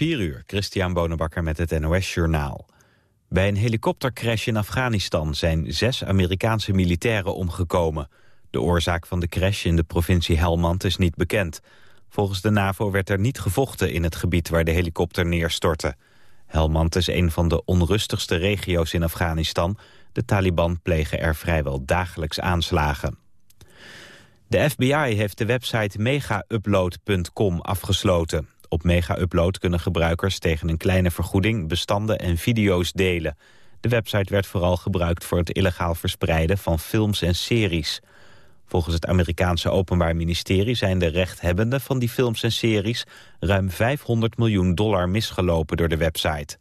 4 uur, Christian Bonenbakker met het NOS Journaal. Bij een helikoptercrash in Afghanistan zijn zes Amerikaanse militairen omgekomen. De oorzaak van de crash in de provincie Helmand is niet bekend. Volgens de NAVO werd er niet gevochten in het gebied waar de helikopter neerstortte. Helmand is een van de onrustigste regio's in Afghanistan. De Taliban plegen er vrijwel dagelijks aanslagen. De FBI heeft de website megaupload.com afgesloten. Op MegaUpload kunnen gebruikers tegen een kleine vergoeding bestanden en video's delen. De website werd vooral gebruikt voor het illegaal verspreiden van films en series. Volgens het Amerikaanse Openbaar Ministerie zijn de rechthebbenden van die films en series ruim 500 miljoen dollar misgelopen door de website.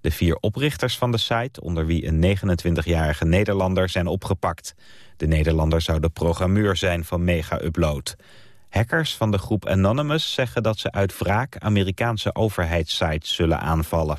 De vier oprichters van de site, onder wie een 29-jarige Nederlander, zijn opgepakt. De Nederlander zou de programmeur zijn van Mega Upload. Hackers van de groep Anonymous zeggen dat ze uit wraak Amerikaanse overheidssites zullen aanvallen.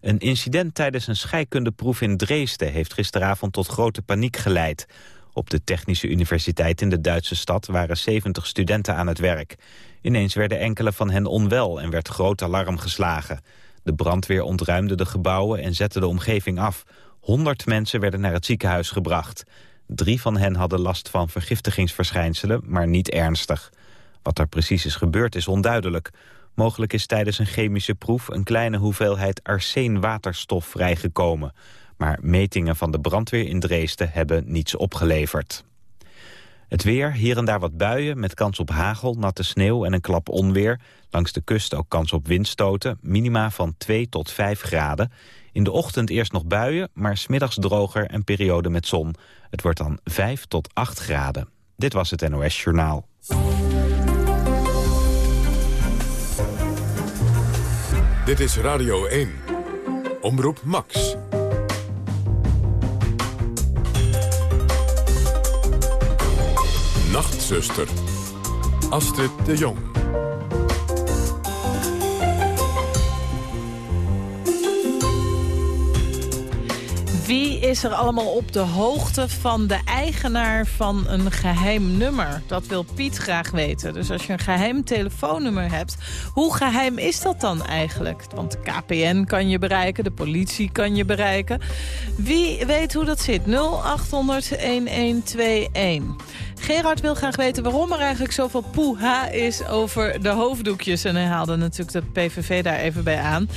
Een incident tijdens een scheikundeproef in Dresden heeft gisteravond tot grote paniek geleid. Op de Technische Universiteit in de Duitse stad waren 70 studenten aan het werk. Ineens werden enkele van hen onwel en werd groot alarm geslagen. De brandweer ontruimde de gebouwen en zette de omgeving af. 100 mensen werden naar het ziekenhuis gebracht. Drie van hen hadden last van vergiftigingsverschijnselen, maar niet ernstig. Wat er precies is gebeurd is onduidelijk. Mogelijk is tijdens een chemische proef een kleine hoeveelheid arseenwaterstof vrijgekomen. Maar metingen van de brandweer in Dresden hebben niets opgeleverd. Het weer, hier en daar wat buien met kans op hagel, natte sneeuw en een klap onweer. Langs de kust ook kans op windstoten, minima van 2 tot 5 graden. In de ochtend eerst nog buien, maar smiddags droger en periode met zon. Het wordt dan 5 tot 8 graden. Dit was het NOS Journaal. Dit is Radio 1. Omroep Max. Nachtzuster. Astrid de Jong. Wie is er allemaal op de hoogte van de eigenaar van een geheim nummer? Dat wil Piet graag weten. Dus als je een geheim telefoonnummer hebt, hoe geheim is dat dan eigenlijk? Want de KPN kan je bereiken, de politie kan je bereiken. Wie weet hoe dat zit? 0800 1121. Gerard wil graag weten waarom er eigenlijk zoveel poeha is over de hoofddoekjes. En hij haalde natuurlijk de PVV daar even bij aan.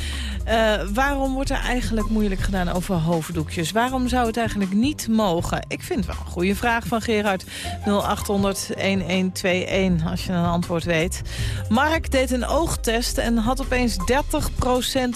Uh, waarom wordt er eigenlijk moeilijk gedaan over hoofddoekjes? Waarom zou het eigenlijk niet mogen? Ik vind wel een goede vraag van Gerard. 0800-1121 als je een antwoord weet. Mark deed een oogtest en had opeens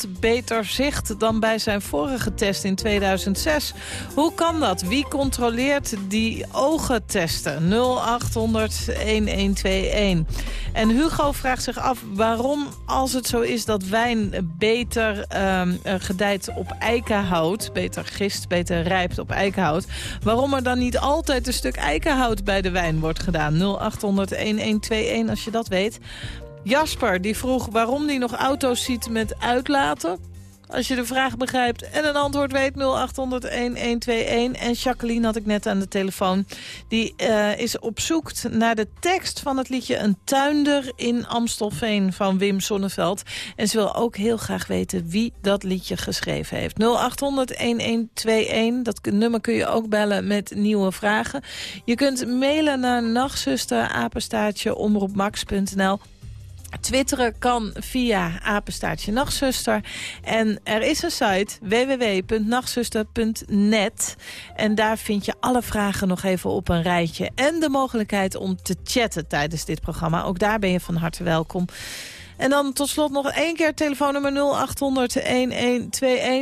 30% beter zicht... dan bij zijn vorige test in 2006. Hoe kan dat? Wie controleert die ogentesten? 0800 1121. En Hugo vraagt zich af waarom, als het zo is dat wijn beter uh, gedijt op eikenhout... beter gist, beter rijpt op eikenhout... waarom er dan niet altijd een stuk eikenhout bij de wijn wordt gedaan. 0800 1121 als je dat weet. Jasper die vroeg waarom hij nog auto's ziet met uitlaten als je de vraag begrijpt en een antwoord weet 0800-1121. En Jacqueline had ik net aan de telefoon. Die uh, is op zoek naar de tekst van het liedje Een tuinder in Amstelveen van Wim Sonneveld. En ze wil ook heel graag weten wie dat liedje geschreven heeft. 0800-1121, dat nummer kun je ook bellen met nieuwe vragen. Je kunt mailen naar nachtzuster, apenstaartje, omroepmax.nl. Twitteren kan via apenstaartje nachtzuster. En er is een site www.nachtzuster.net. En daar vind je alle vragen nog even op een rijtje. En de mogelijkheid om te chatten tijdens dit programma. Ook daar ben je van harte welkom. En dan tot slot nog één keer telefoonnummer 0800-1121.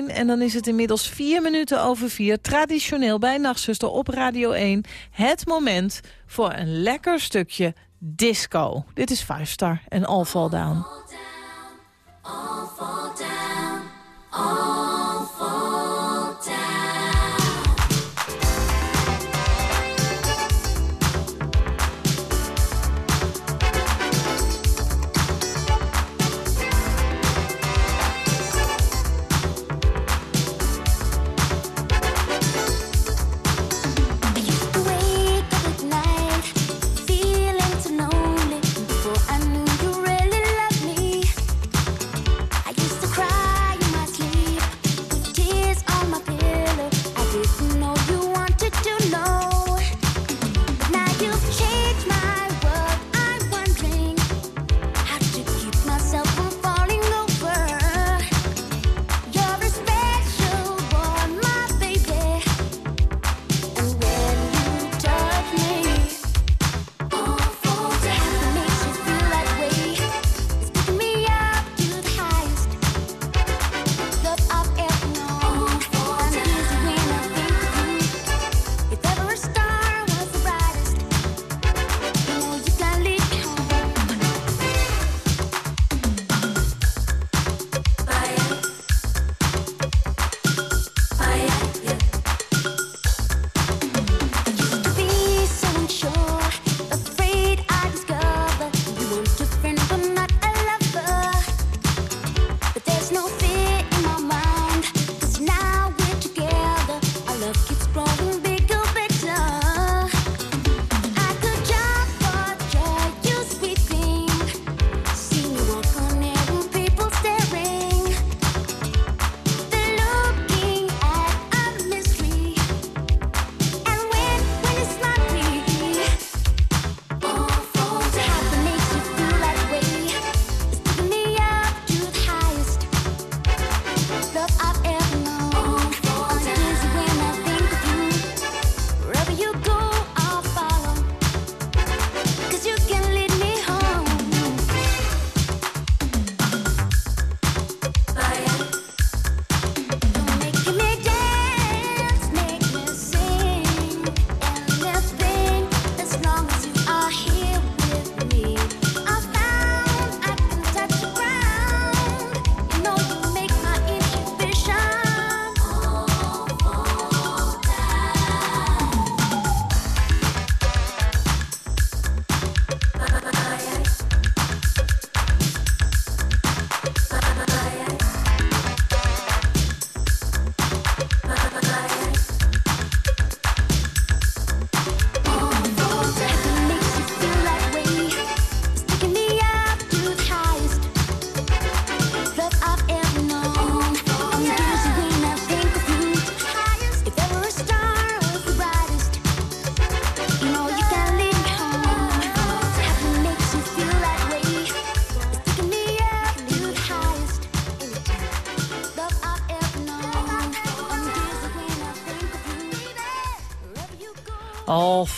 En dan is het inmiddels vier minuten over vier. Traditioneel bij Nachtzuster op Radio 1. Het moment voor een lekker stukje disco. Dit is Five Star en All Fall Down. All fall down,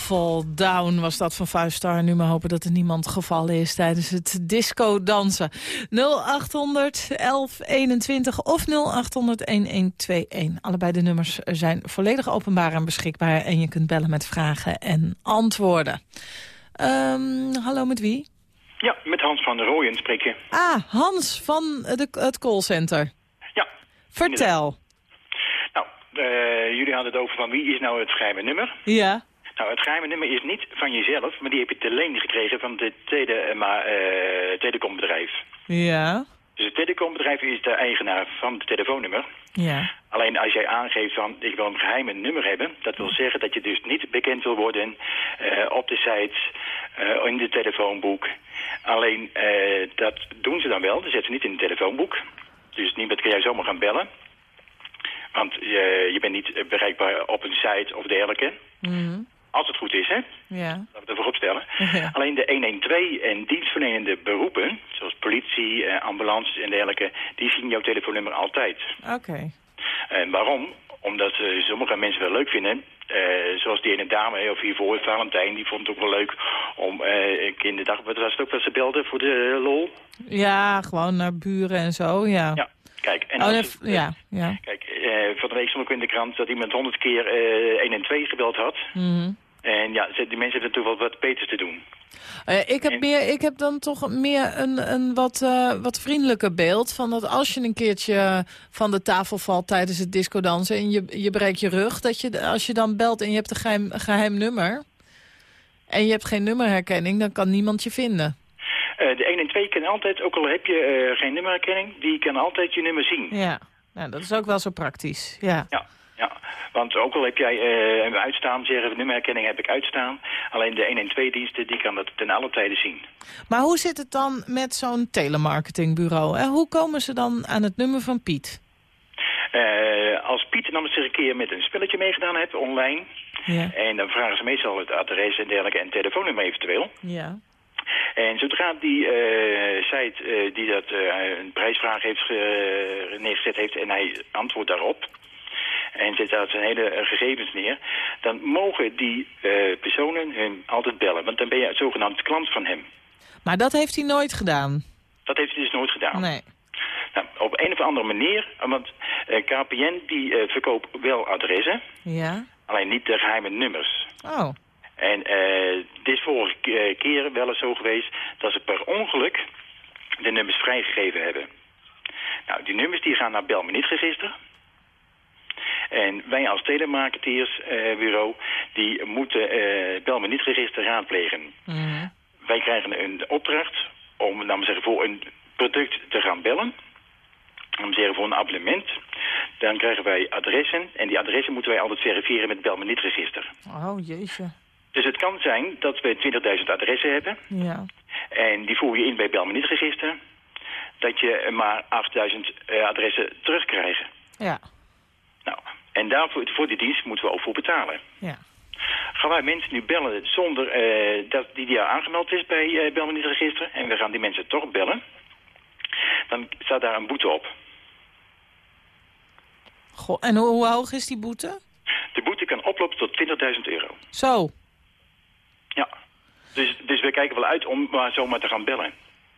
Fall Down was dat van Vuistar. Nu maar hopen dat er niemand gevallen is tijdens het disco-dansen. 0800 1121 of 0800 1121. Allebei de nummers zijn volledig openbaar en beschikbaar. En je kunt bellen met vragen en antwoorden. Um, hallo, met wie? Ja, met Hans van der Rooyen spreek je. Ah, Hans van de, het callcenter. Ja. Vertel. Nou, uh, jullie hadden het over van wie is nou het geheime nummer. Ja. Nou, het geheime nummer is niet van jezelf, maar die heb je te leen gekregen van het tele, uh, telecombedrijf. Ja. Dus het telecombedrijf is de eigenaar van het telefoonnummer. Ja. Alleen als jij aangeeft van ik wil een geheime nummer hebben, dat wil zeggen dat je dus niet bekend wil worden uh, op de site, uh, in de telefoonboek. Alleen uh, dat doen ze dan wel, dat zetten ze niet in het telefoonboek. Dus niemand kan jij zomaar gaan bellen. Want je, je bent niet bereikbaar op een site of dergelijke. Mm Als het goed is, hè? Ja. Laten we het ervoor opstellen. Ja. Alleen de 112 en dienstverlenende beroepen, zoals politie, eh, ambulance en dergelijke, die zien jouw telefoonnummer altijd. Oké. En waarom? Omdat uh, sommige mensen wel leuk vinden. Uh, zoals die ene dame, of hiervoor, Valentijn, die vond het ook wel leuk om uh, in de dag... Wat was het ook dat ze belden voor de lol? Ja, gewoon naar buren en zo, ja. Ja, kijk. En oh, ja, ja. Kijk, van de week stond ook in de krant dat iemand honderd keer 1 en 2 gebeld had. Mm -hmm. En ja, die mensen hebben natuurlijk wel wat beters te doen. Uh, ik, heb meer, ik heb dan toch meer een, een wat, uh, wat vriendelijker beeld... van dat als je een keertje van de tafel valt tijdens het discodansen... en je, je breekt je rug, dat je als je dan belt en je hebt een geheim, geheim nummer... en je hebt geen nummerherkenning, dan kan niemand je vinden. Uh, de 1 en 2 kan altijd, ook al heb je geen nummerherkenning... die kan altijd je nummer zien. Ja, nou, dat is ook wel zo praktisch, ja. Ja. Ja, want ook al heb jij uh, uitstaan, zeggen nummerherkenning heb ik uitstaan. Alleen de 1 en 2 diensten, die kan dat ten alle tijde zien. Maar hoe zit het dan met zo'n telemarketingbureau? Hè? Hoe komen ze dan aan het nummer van Piet? Uh, als Piet dan eens een keer met een spelletje meegedaan heeft, online... Ja. en dan vragen ze meestal het adres en dergelijke en telefoonnummer eventueel... Ja. En zodra die uh, site uh, die dat uh, een prijsvraag heeft neergezet heeft en hij antwoordt daarop en zet daar zijn hele gegevens neer, dan mogen die uh, personen hem altijd bellen. Want dan ben je zogenaamd klant van hem. Maar dat heeft hij nooit gedaan? Dat heeft hij dus nooit gedaan. Nee. Nou, op een of andere manier, want uh, KPN die uh, verkoopt wel adressen. Ja. Alleen niet de geheime nummers. Oh. En dit is vorige keer wel eens zo geweest dat ze per ongeluk de nummers vrijgegeven hebben. Nou, die nummers die gaan naar Belmenietregister. En wij als telemarketeersbureau, die moeten uh, Belmenietregister raadplegen. Mm -hmm. Wij krijgen een opdracht om, laten we zeggen, voor een product te gaan bellen. Om te zeggen, voor een abonnement. Dan krijgen wij adressen. En die adressen moeten wij altijd verifiëren met het Belmenietregister. Oh, jeetje. Dus het kan zijn dat we 20.000 adressen hebben. Ja. En die voer je in bij het Belmenietregister. Dat je maar 8.000 uh, adressen terugkrijgt. Ja. En daarvoor voor die dienst moeten we ook voor betalen. Ja. Gaan wij mensen nu bellen zonder uh, dat die daar aangemeld is bij uh, en we gaan die mensen toch bellen... dan staat daar een boete op. Goh, en hoe, hoe hoog is die boete? De boete kan oplopen tot 20.000 euro. Zo? Ja. Dus, dus we kijken wel uit om maar zomaar te gaan bellen.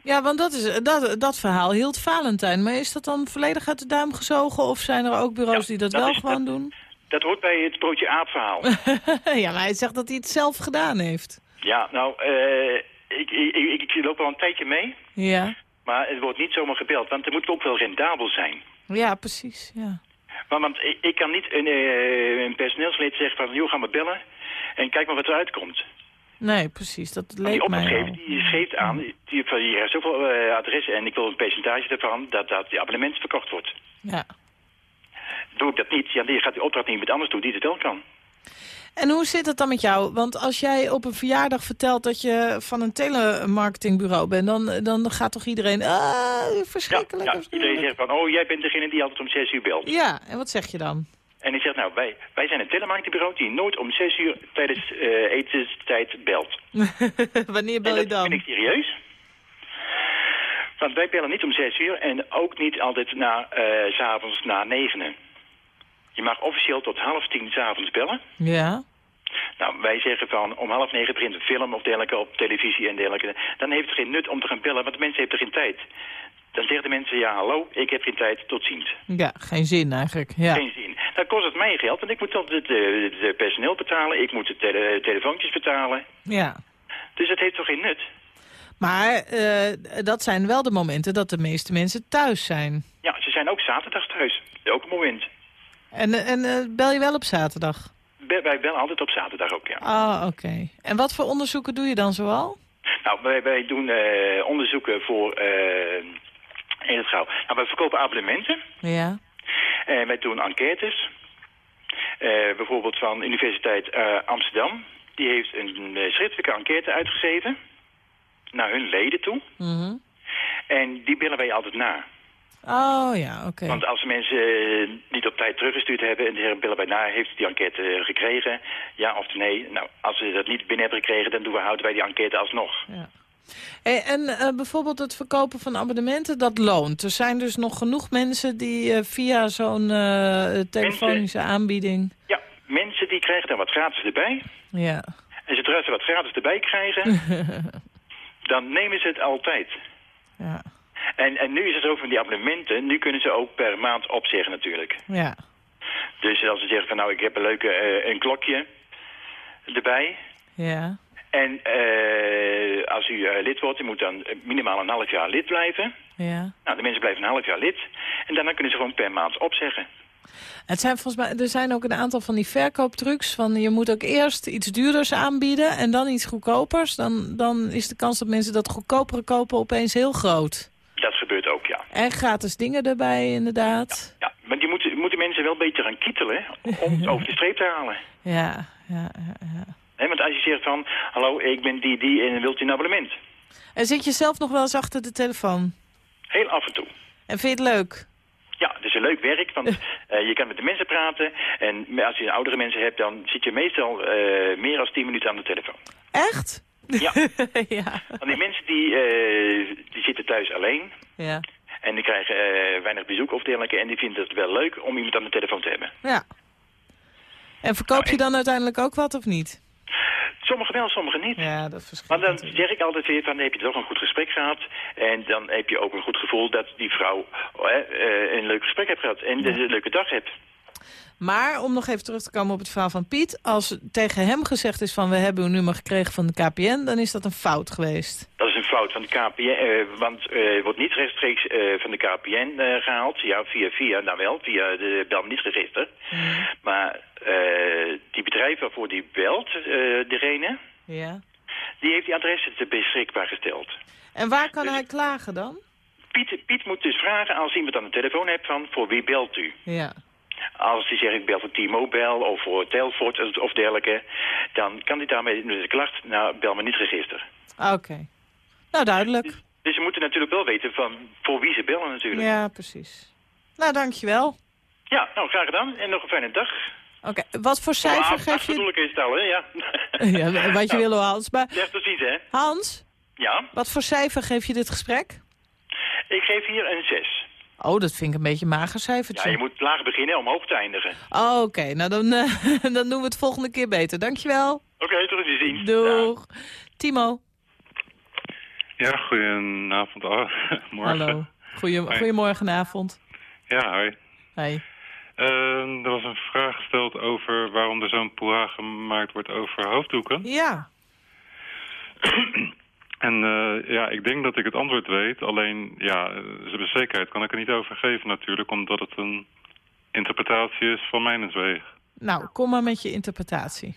Ja, want dat, is, dat, dat verhaal hield Valentijn. Maar is dat dan volledig uit de duim gezogen? Of zijn er ook bureaus ja, die dat, dat wel is, gewoon dat, doen? Dat hoort bij het broodje aap verhaal. ja, maar hij zegt dat hij het zelf gedaan heeft. Ja, nou, uh, ik, ik, ik, ik, loop al een tijdje mee. Ja. Maar het wordt niet zomaar gebeld, want het moet ook wel rendabel zijn. Ja, precies, ja. Maar, want ik, ik kan niet een, uh, een personeelslid zeggen van, joh, ga maar bellen en kijk maar wat eruit komt. Nee, precies. Dat leek die opdrachtgever die geeft aan, die, van hier heeft zoveel uh, adressen en ik wil een percentage ervan dat dat die abonnement verkocht wordt. Ja. Doe ik dat niet, ja, dan gaat die opdracht niet met anders toe die het wel kan. En hoe zit het dan met jou? Want als jij op een verjaardag vertelt dat je van een telemarketingbureau bent... dan, dan gaat toch iedereen, ah, verschrikkelijk. Ja, ja, iedereen zegt van, oh, jij bent degene die altijd om 6 uur belt. Ja, en wat zeg je dan? En ik zeg, nou, wij, wij zijn een telemarketingbureau die nooit om 6 uur tijdens uh, etenstijd belt. Wanneer bel je dan? En dat vind ik serieus. Want wij bellen niet om 6 uur en ook niet altijd na, uh, s avonds na negenen. Je mag officieel tot half tien s'avonds bellen. Ja. Nou, wij zeggen van om half negen begint een film of dergelijke op televisie en dergelijke. Dan heeft het geen nut om te gaan bellen, want de mensen hebben er geen tijd. Dan zeggen de mensen, ja hallo, ik heb geen tijd, tot ziens. Ja, geen zin eigenlijk. Ja. Geen zin. Dan kost het mij geld, want ik moet dan het eh, het personeel betalen, ik moet de tele- telefoontjes betalen. ja. Dus het heeft toch geen nut? Maar eh, dat zijn wel de momenten dat de meeste mensen thuis zijn. Ja, ze zijn ook zaterdags thuis. Ook een moment. En, en eh, bel je wel op zaterdag? Wij wij bellen altijd op zaterdag ook, ja. Ah, oké. En wat voor onderzoeken doe je dan zoal? Nou, wij, wij doen eh, onderzoeken voor... in het gauw. Nou, wij verkopen abonnementen. Ja. En wij doen enquêtes. Eh, bijvoorbeeld van Universiteit eh, Amsterdam. Die heeft een eh, schriftelijke enquête uitgegeven. Naar hun leden toe. Mhm. En die bellen wij altijd na. Oh ja, oké. Want als mensen niet op tijd teruggestuurd hebben en de heren bellen bij na, heeft die enquête gekregen? Ja of nee? Nou, als ze dat niet binnen hebben gekregen, dan doen we, houden wij die enquête alsnog. Ja. Hey, en eh, bijvoorbeeld het verkopen van abonnementen, dat loont. Er zijn dus nog genoeg mensen die eh, via zo'n eh, telefonische aanbieding... Ja, mensen die krijgen dan wat gratis erbij. Ja. En zodra ze wat gratis erbij krijgen, dan nemen ze het altijd. Ja. En, en nu is het zo van die abonnementen, nu kunnen ze ook per maand opzeggen natuurlijk. Ja. Dus als ze zeggen van nou ik heb een leuke een klokje erbij. Ja. En eh, als u eh, lid wordt, u moet dan eh, minimaal een half jaar lid blijven. Ja. Nou, de mensen blijven een half jaar lid. En daarna kunnen ze gewoon per maand opzeggen. Het zijn volgens mij, er zijn ook een aantal van die verkooptrucs. Van je moet ook eerst iets duurders aanbieden en dan iets goedkopers. Dan, dan is de kans dat mensen dat goedkopere kopen opeens heel groot. Dat gebeurt ook, ja. En gratis dingen erbij, inderdaad. ja maar die moeten, moeten mensen wel een beetje gaan kietelen om het over de streep te halen. Ja, ja, ja. ja. Want als je zegt van, hallo, ik ben die, die en wilt u een abonnement? En zit je zelf nog wel eens achter de telefoon? Heel af en toe. En vind je het leuk? Ja, het is een leuk werk, want eh, je kan met de mensen praten. En als je oudere mensen hebt, dan zit je meestal eh, meer dan 10 minuten aan de telefoon. Echt? Ja, ja. want die mensen die, eh, die zitten thuis alleen. Ja. En die krijgen weinig bezoek of dergelijke. En die vinden het wel leuk om iemand aan de telefoon te hebben. Ja. En verkoop Nou, je dan uiteindelijk ook wat of niet? Sommigen wel, sommigen niet. Ja, dat verschilt Maar dan zeg ik altijd weer dan heb je toch een goed gesprek gehad. En dan heb je ook een goed gevoel dat die vrouw eh, eh, een leuk gesprek heeft gehad. En een leuke dag hebt. Maar om nog even terug te komen op het verhaal van Piet. Als tegen hem gezegd is van we hebben uw nummer gekregen van de KPN... dan is dat een fout geweest. Dat is een fout van de KPN, eh, want eh, het wordt niet rechtstreeks eh, van de KPN eh, gehaald. Ja, via, via, nou wel, via de bel niet register. Maar eh, die bedrijf waarvoor die belt, eh degene, Ja. die heeft die adressen te beschikbaar gesteld. En waar kan Dus- hij klagen dan? Piet, Piet moet dus vragen als iemand aan de telefoon hebt van, voor wie belt u? Ja. Als hij zegt, ik bel voor T-Mobile of voor Telfort of- dergelijke, dan kan hij daarmee met de klacht naar bel me niet register. Oké. Nou, duidelijk. Dus ze moeten natuurlijk wel weten van voor wie ze bellen natuurlijk. Ja, precies. Nou, dankjewel. Ja, nou graag gedaan en nog een fijne dag. Oké, wat voor cijfer Ah, geef je... bedoel is het al, hè? Ja. Ja, wat je Nou, wil, Hans. Maar Zeg precies, hè? Hans, Ja, wat voor cijfer geef je dit gesprek? ik geef hier een 6. Oh, dat vind ik een beetje een mager Ja, cijfertje. je moet laag beginnen om hoog te eindigen. Oh, Oké, nou dan, eh, dan doen we het volgende keer beter. Dankjewel. Oké, tot ziens. Doeg. Timo. Ja, goedenavond. Oh, morgen. Hallo. Goeie, Hoi. goedemorgenavond. Ja, hoi. Hey. Eh, er was een vraag gesteld over waarom er zo'n poeha gemaakt wordt over hoofddoeken. Ja. En eh, ja, ik denk dat ik het antwoord weet. Alleen, ja, zijn zekerheid kan ik er niet over geven natuurlijk. Omdat het een interpretatie is van mijnenswege. Nou, kom maar met je interpretatie.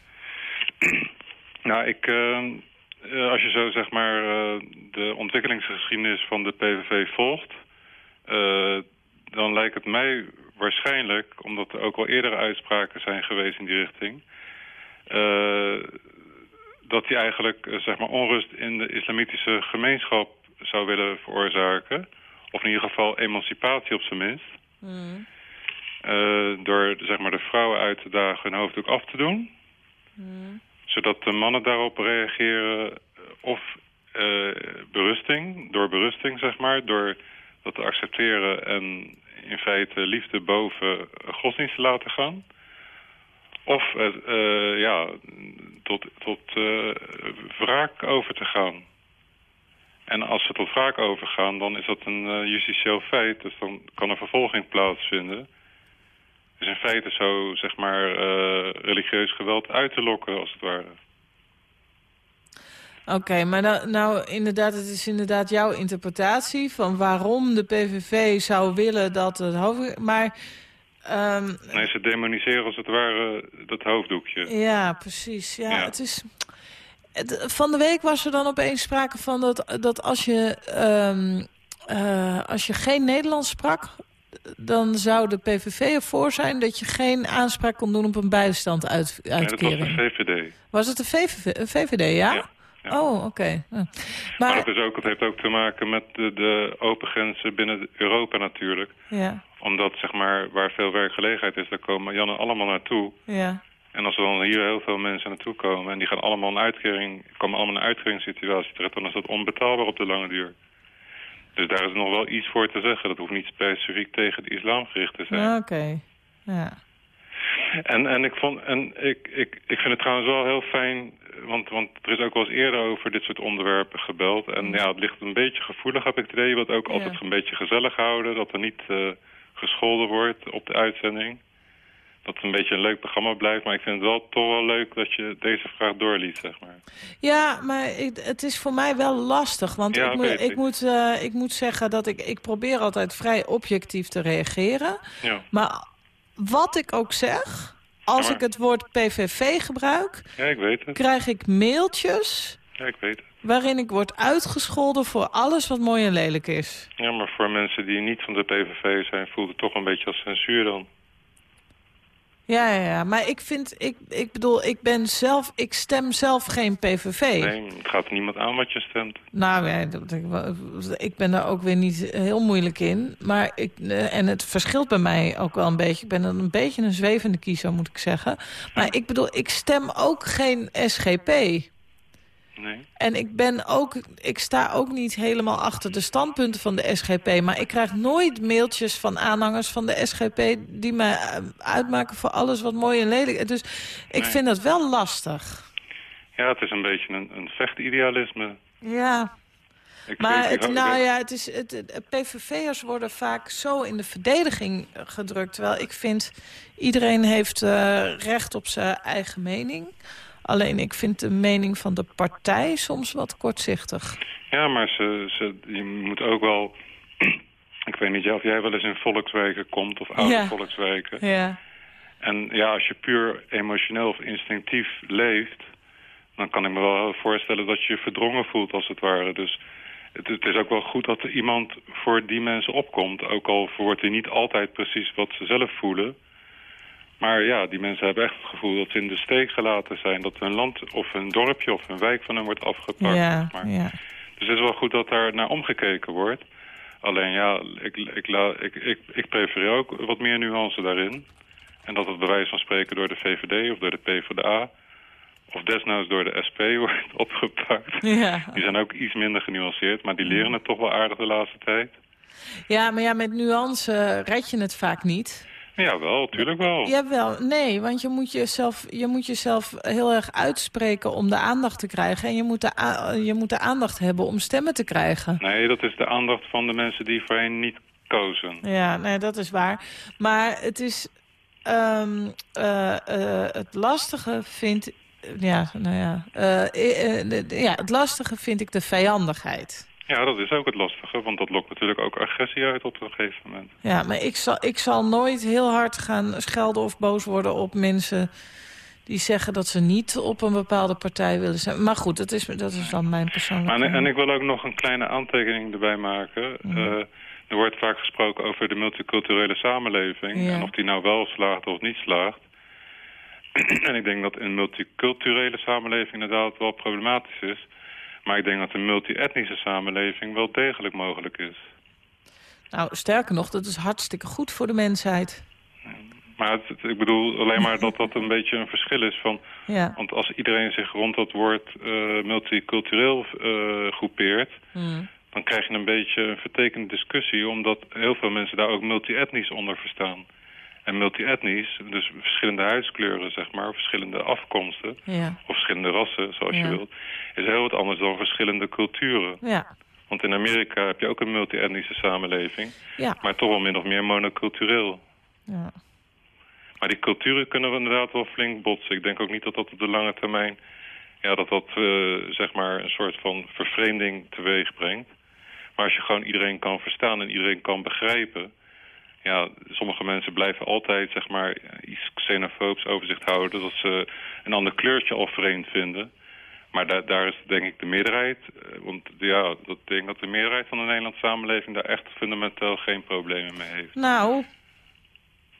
Nou, ik, eh, als je zo zeg maar eh, de ontwikkelingsgeschiedenis van de PVV volgt, dan lijkt het mij waarschijnlijk, omdat er ook al eerdere uitspraken zijn geweest in die richting, dat hij eigenlijk eh, zeg maar onrust in de islamitische gemeenschap zou willen veroorzaken, of in ieder geval emancipatie op zijn minst. Eh, door zeg maar de vrouwen uit te dagen hun hoofddoek af te doen. Zodat de mannen daarop reageren eh, of berusting, door berusting zeg maar, door dat te accepteren en in feite liefde boven godsdienst te laten gaan. Of uh, ja, tot, tot uh, wraak over te gaan. En als ze tot wraak overgaan, dan is dat een justitieel feit. Dus dan kan er vervolging plaatsvinden. Dus in feite zo, zeg maar, religieus geweld uit te lokken, als het ware. Oké, maar nou, nou, inderdaad, het is inderdaad jouw interpretatie... van waarom de PVV zou willen dat het hoofd... Maar Um, nee, ze demoniseren als het ware dat hoofddoekje. Ja, precies. Ja, Het is... van de week was er dan opeens sprake van dat, dat als, je, um, uh, als je geen Nederlands sprak... dan zou de PVV ervoor zijn dat je geen aanspraak kon doen op een bijstand uit, uitkering. Nee, dat was de VVD. Was het de VVD, VVD ja? ja. Oh, oké. Maar, maar het, is ook, het heeft ook te maken met de, de open grenzen binnen Europa natuurlijk. Ja. Omdat, zeg maar, waar veel werkgelegenheid is, daar komen Jannen allemaal naartoe. Ja. En als er dan hier heel veel mensen naartoe komen... en die gaan allemaal een uitkering, komen allemaal een uitkeringssituatie terecht... dan is dat onbetaalbaar op de lange duur. Dus daar is nog wel iets voor te zeggen. Dat hoeft niet specifiek tegen de islam gericht te zijn. Oké, ja. En, en, ik, vond, en ik, ik, ik vind het trouwens wel heel fijn want, want er is ook wel eens eerder over dit soort onderwerpen gebeld. En mm. ja, het ligt een beetje gevoelig, heb ik het idee. Wilt ook altijd een beetje gezellig houden. Dat er niet uh, gescholden wordt op de uitzending. Dat het een beetje een leuk programma blijft. Maar ik vind het wel toch wel leuk dat je deze vraag doorliet, zeg maar. Ja, maar ik, het is voor mij wel lastig. Want ik, moet, ik, moet, uh, ik moet zeggen dat ik, ik probeer altijd vrij objectief te reageren. Ja. Maar wat ik ook zeg als ik het woord PVV gebruik... Ja, ik weet het. krijg ik mailtjes... Ja, ik weet het. Waarin ik word uitgescholden voor alles wat mooi en lelijk is. Ja, maar voor mensen die niet van de PVV zijn... voelt het toch een beetje als censuur dan. Ja, ja, ja, maar ik vind, ik, ik bedoel, ik ben zelf, ik stem zelf geen PVV. Nee, het gaat niemand aan wat je stemt. Nou, ja, ik ben daar ook weer niet heel moeilijk in. Maar ik, eh, en het verschilt bij mij ook wel een beetje. Ik ben een beetje een zwevende kiezer, moet ik zeggen. Maar ik bedoel, ik stem ook geen SGP. Nee. En ik, ben ook, ik sta ook niet helemaal achter de standpunten van de SGP. Maar ik krijg nooit mailtjes van aanhangers van de SGP... die mij eh, uitmaken voor alles wat mooi en lelijk is. Dus ik vind dat wel lastig. Ja, het is een beetje een, een vechtidealisme. Ja. maar het, nou ja, het is, het, PVV'ers worden vaak zo in de verdediging gedrukt. Terwijl ik vind, iedereen heeft uh, recht op zijn eigen mening... Alleen ik vind de mening van de partij soms wat kortzichtig. Ja, maar ze, ze, je moet ook wel... ik weet niet of jij wel eens in volkswijken komt of oude volkswijken. Ja. En ja, als je puur emotioneel of instinctief leeft... dan kan ik me wel voorstellen dat je je verdrongen voelt als het ware. Dus het, het, is ook wel goed dat er iemand voor die mensen opkomt. Ook al wordt hij niet altijd precies wat ze zelf voelen... Maar ja, die mensen hebben echt het gevoel dat ze in de steek gelaten zijn. Dat hun land of hun dorpje of hun wijk van hen wordt afgepakt. Ja, maar. ja. Dus het is wel goed dat daar naar omgekeken wordt. Alleen ja, ik, ik, ik, ik, ik prefereer ook wat meer nuance daarin. En dat het bij wijze van spreken door de VVD of door de PvdA... of desnoods door de SP wordt opgepakt. Ja. Die zijn ook iets minder genuanceerd, maar die leren het toch wel aardig de laatste tijd. Ja, maar ja, met nuance red je het vaak niet. Ja, wel, tuurlijk wel. Jawel, nee, want je moet jezelf, je moet jezelf heel erg uitspreken om de aandacht te krijgen. En je moet, de, je moet de aandacht hebben om stemmen te krijgen. Nee, dat is de aandacht van de mensen die voorheen niet kozen. Ja, nee, dat is waar. Maar het is... Um, uh, uh, het lastige vind... Ja, nou ja. Uh, ja, het lastige vind ik de vijandigheid. Ja, dat is ook het lastige, want dat lokt natuurlijk ook agressie uit op een gegeven moment. Ja, maar ik zal, ik zal nooit heel hard gaan schelden of boos worden op mensen die zeggen dat ze niet op een bepaalde partij willen zijn. Maar goed, dat is, dat is dan mijn persoonlijke... Maar, en ik wil ook nog een kleine aantekening erbij maken. Mhm. Eh, er wordt vaak gesproken over de multiculturele samenleving... en of die nou wel slaagt of niet slaagt. en ik denk dat een multiculturele samenleving inderdaad wel problematisch is... Maar ik denk dat een multi-etnische samenleving wel degelijk mogelijk is. Nou, sterker nog, dat is hartstikke goed voor de mensheid. Maar het, ik bedoel alleen maar dat dat een beetje een verschil is. Van, ja. Want als iedereen zich rond dat woord uh, multicultureel uh, groepeert... Hmm. dan krijg je een beetje een vertekende discussie... omdat heel veel mensen daar ook multi-etnisch onder verstaan. En multi-etnisch, dus verschillende huidskleuren, zeg maar, verschillende afkomsten... Ja. of verschillende rassen, zoals Ja. je wilt... is heel wat anders dan verschillende culturen. Ja. Want in Amerika heb je ook een multi-etnische samenleving... Ja. maar toch wel min of meer monocultureel. ja. Maar die culturen kunnen we inderdaad wel flink botsen. Ik denk ook niet dat dat op de lange termijn... Ja, dat dat eh, zeg maar een soort van vervreemding teweeg brengt. Maar als je gewoon iedereen kan verstaan en iedereen kan begrijpen... Ja, sommige mensen blijven altijd zeg maar iets xenofoobs over zich houden... dat ze een ander kleurtje al vreemd vinden. Maar daar, daar is denk ik de meerderheid... eh, Want ja, dat, ik denk dat de meerderheid van de Nederlandse samenleving... daar echt fundamenteel geen problemen mee heeft. Nou,